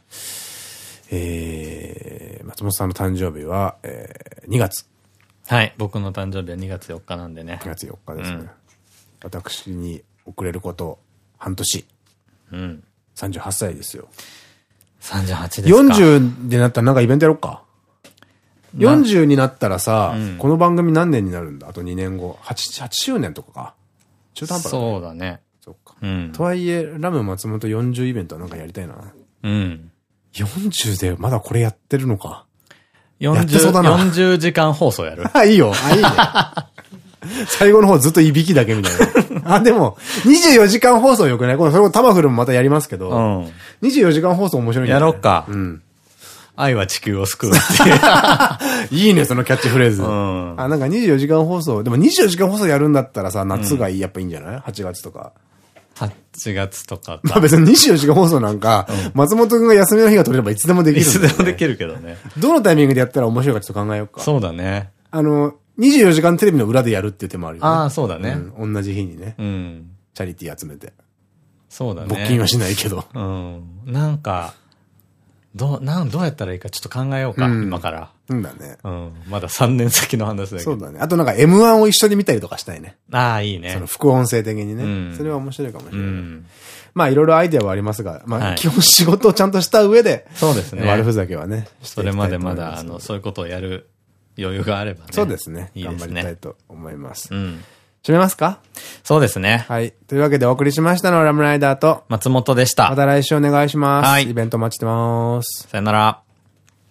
えー、松本さんの誕生日は、えー、2月。はい。僕の誕生日は2月4日なんでね。2月4日ですね。うん、私に遅れること、半年。うん。38歳ですよ。38ですか。40でなったらなんかイベントやろっか。40になったらさ、うん、この番組何年になるんだ？あと2年後。8、8周年とかか。中途半端だ、ね、そうだね。そっか。うん、とはいえ、ラム松本40イベントはなんかやりたいな。うん。40でまだこれやってるのか。40、40時間放送やる (laughs) あ、いいよ。あ、いいね。(laughs) 最後の方ずっといびきだけみたいな。(laughs) あ、でも、24時間放送よくない？これ、それもタマフルもまたやりますけど、うん、24時間放送面白いんだ、ね、やろっか。うん。愛は地球を救うっていう。(laughs) いいね、そのキャッチフレーズ。うん、あ、なんか24時間放送。でも24時間放送やるんだったらさ、夏がやっぱいいんじゃない ?8 月とか。8月とかまあ別に24時間放送なんか、松本くんが休みの日が取れればいつでもできる、いつでもできるけどね。どのタイミングでやったら面白いかちょっと考えようか。そうだね。あの、24時間テレビの裏でやるっていう手もあるよね。ああ、そうだね、うん。同じ日にね。うん。チャリティー集めて。そうだね。募金はしないけど。うん。なんか、どう、なん、どうやったらいいかちょっと考えようか、うん、今から。うんだね。うん。まだ3年先の話だけど。そうだね。あとなんか M1 を一緒に見たりとかしたいね。ああ、いいね。その副音声的にね。うん、それは面白いかもしれない。うん、まあいろいろアイデアはありますが、まあ基本仕事をちゃんとした上で、そうですね。悪ふざけはね。それまでまだ、あの、そういうことをやる余裕があればね。そうですね。頑張りたいと思います。うん。閉めますか？そうですね。はい。というわけでお送りしましたのはラムライダーと松本でした。また来週お願いします。はい。イベント待ちしてます。さよなら。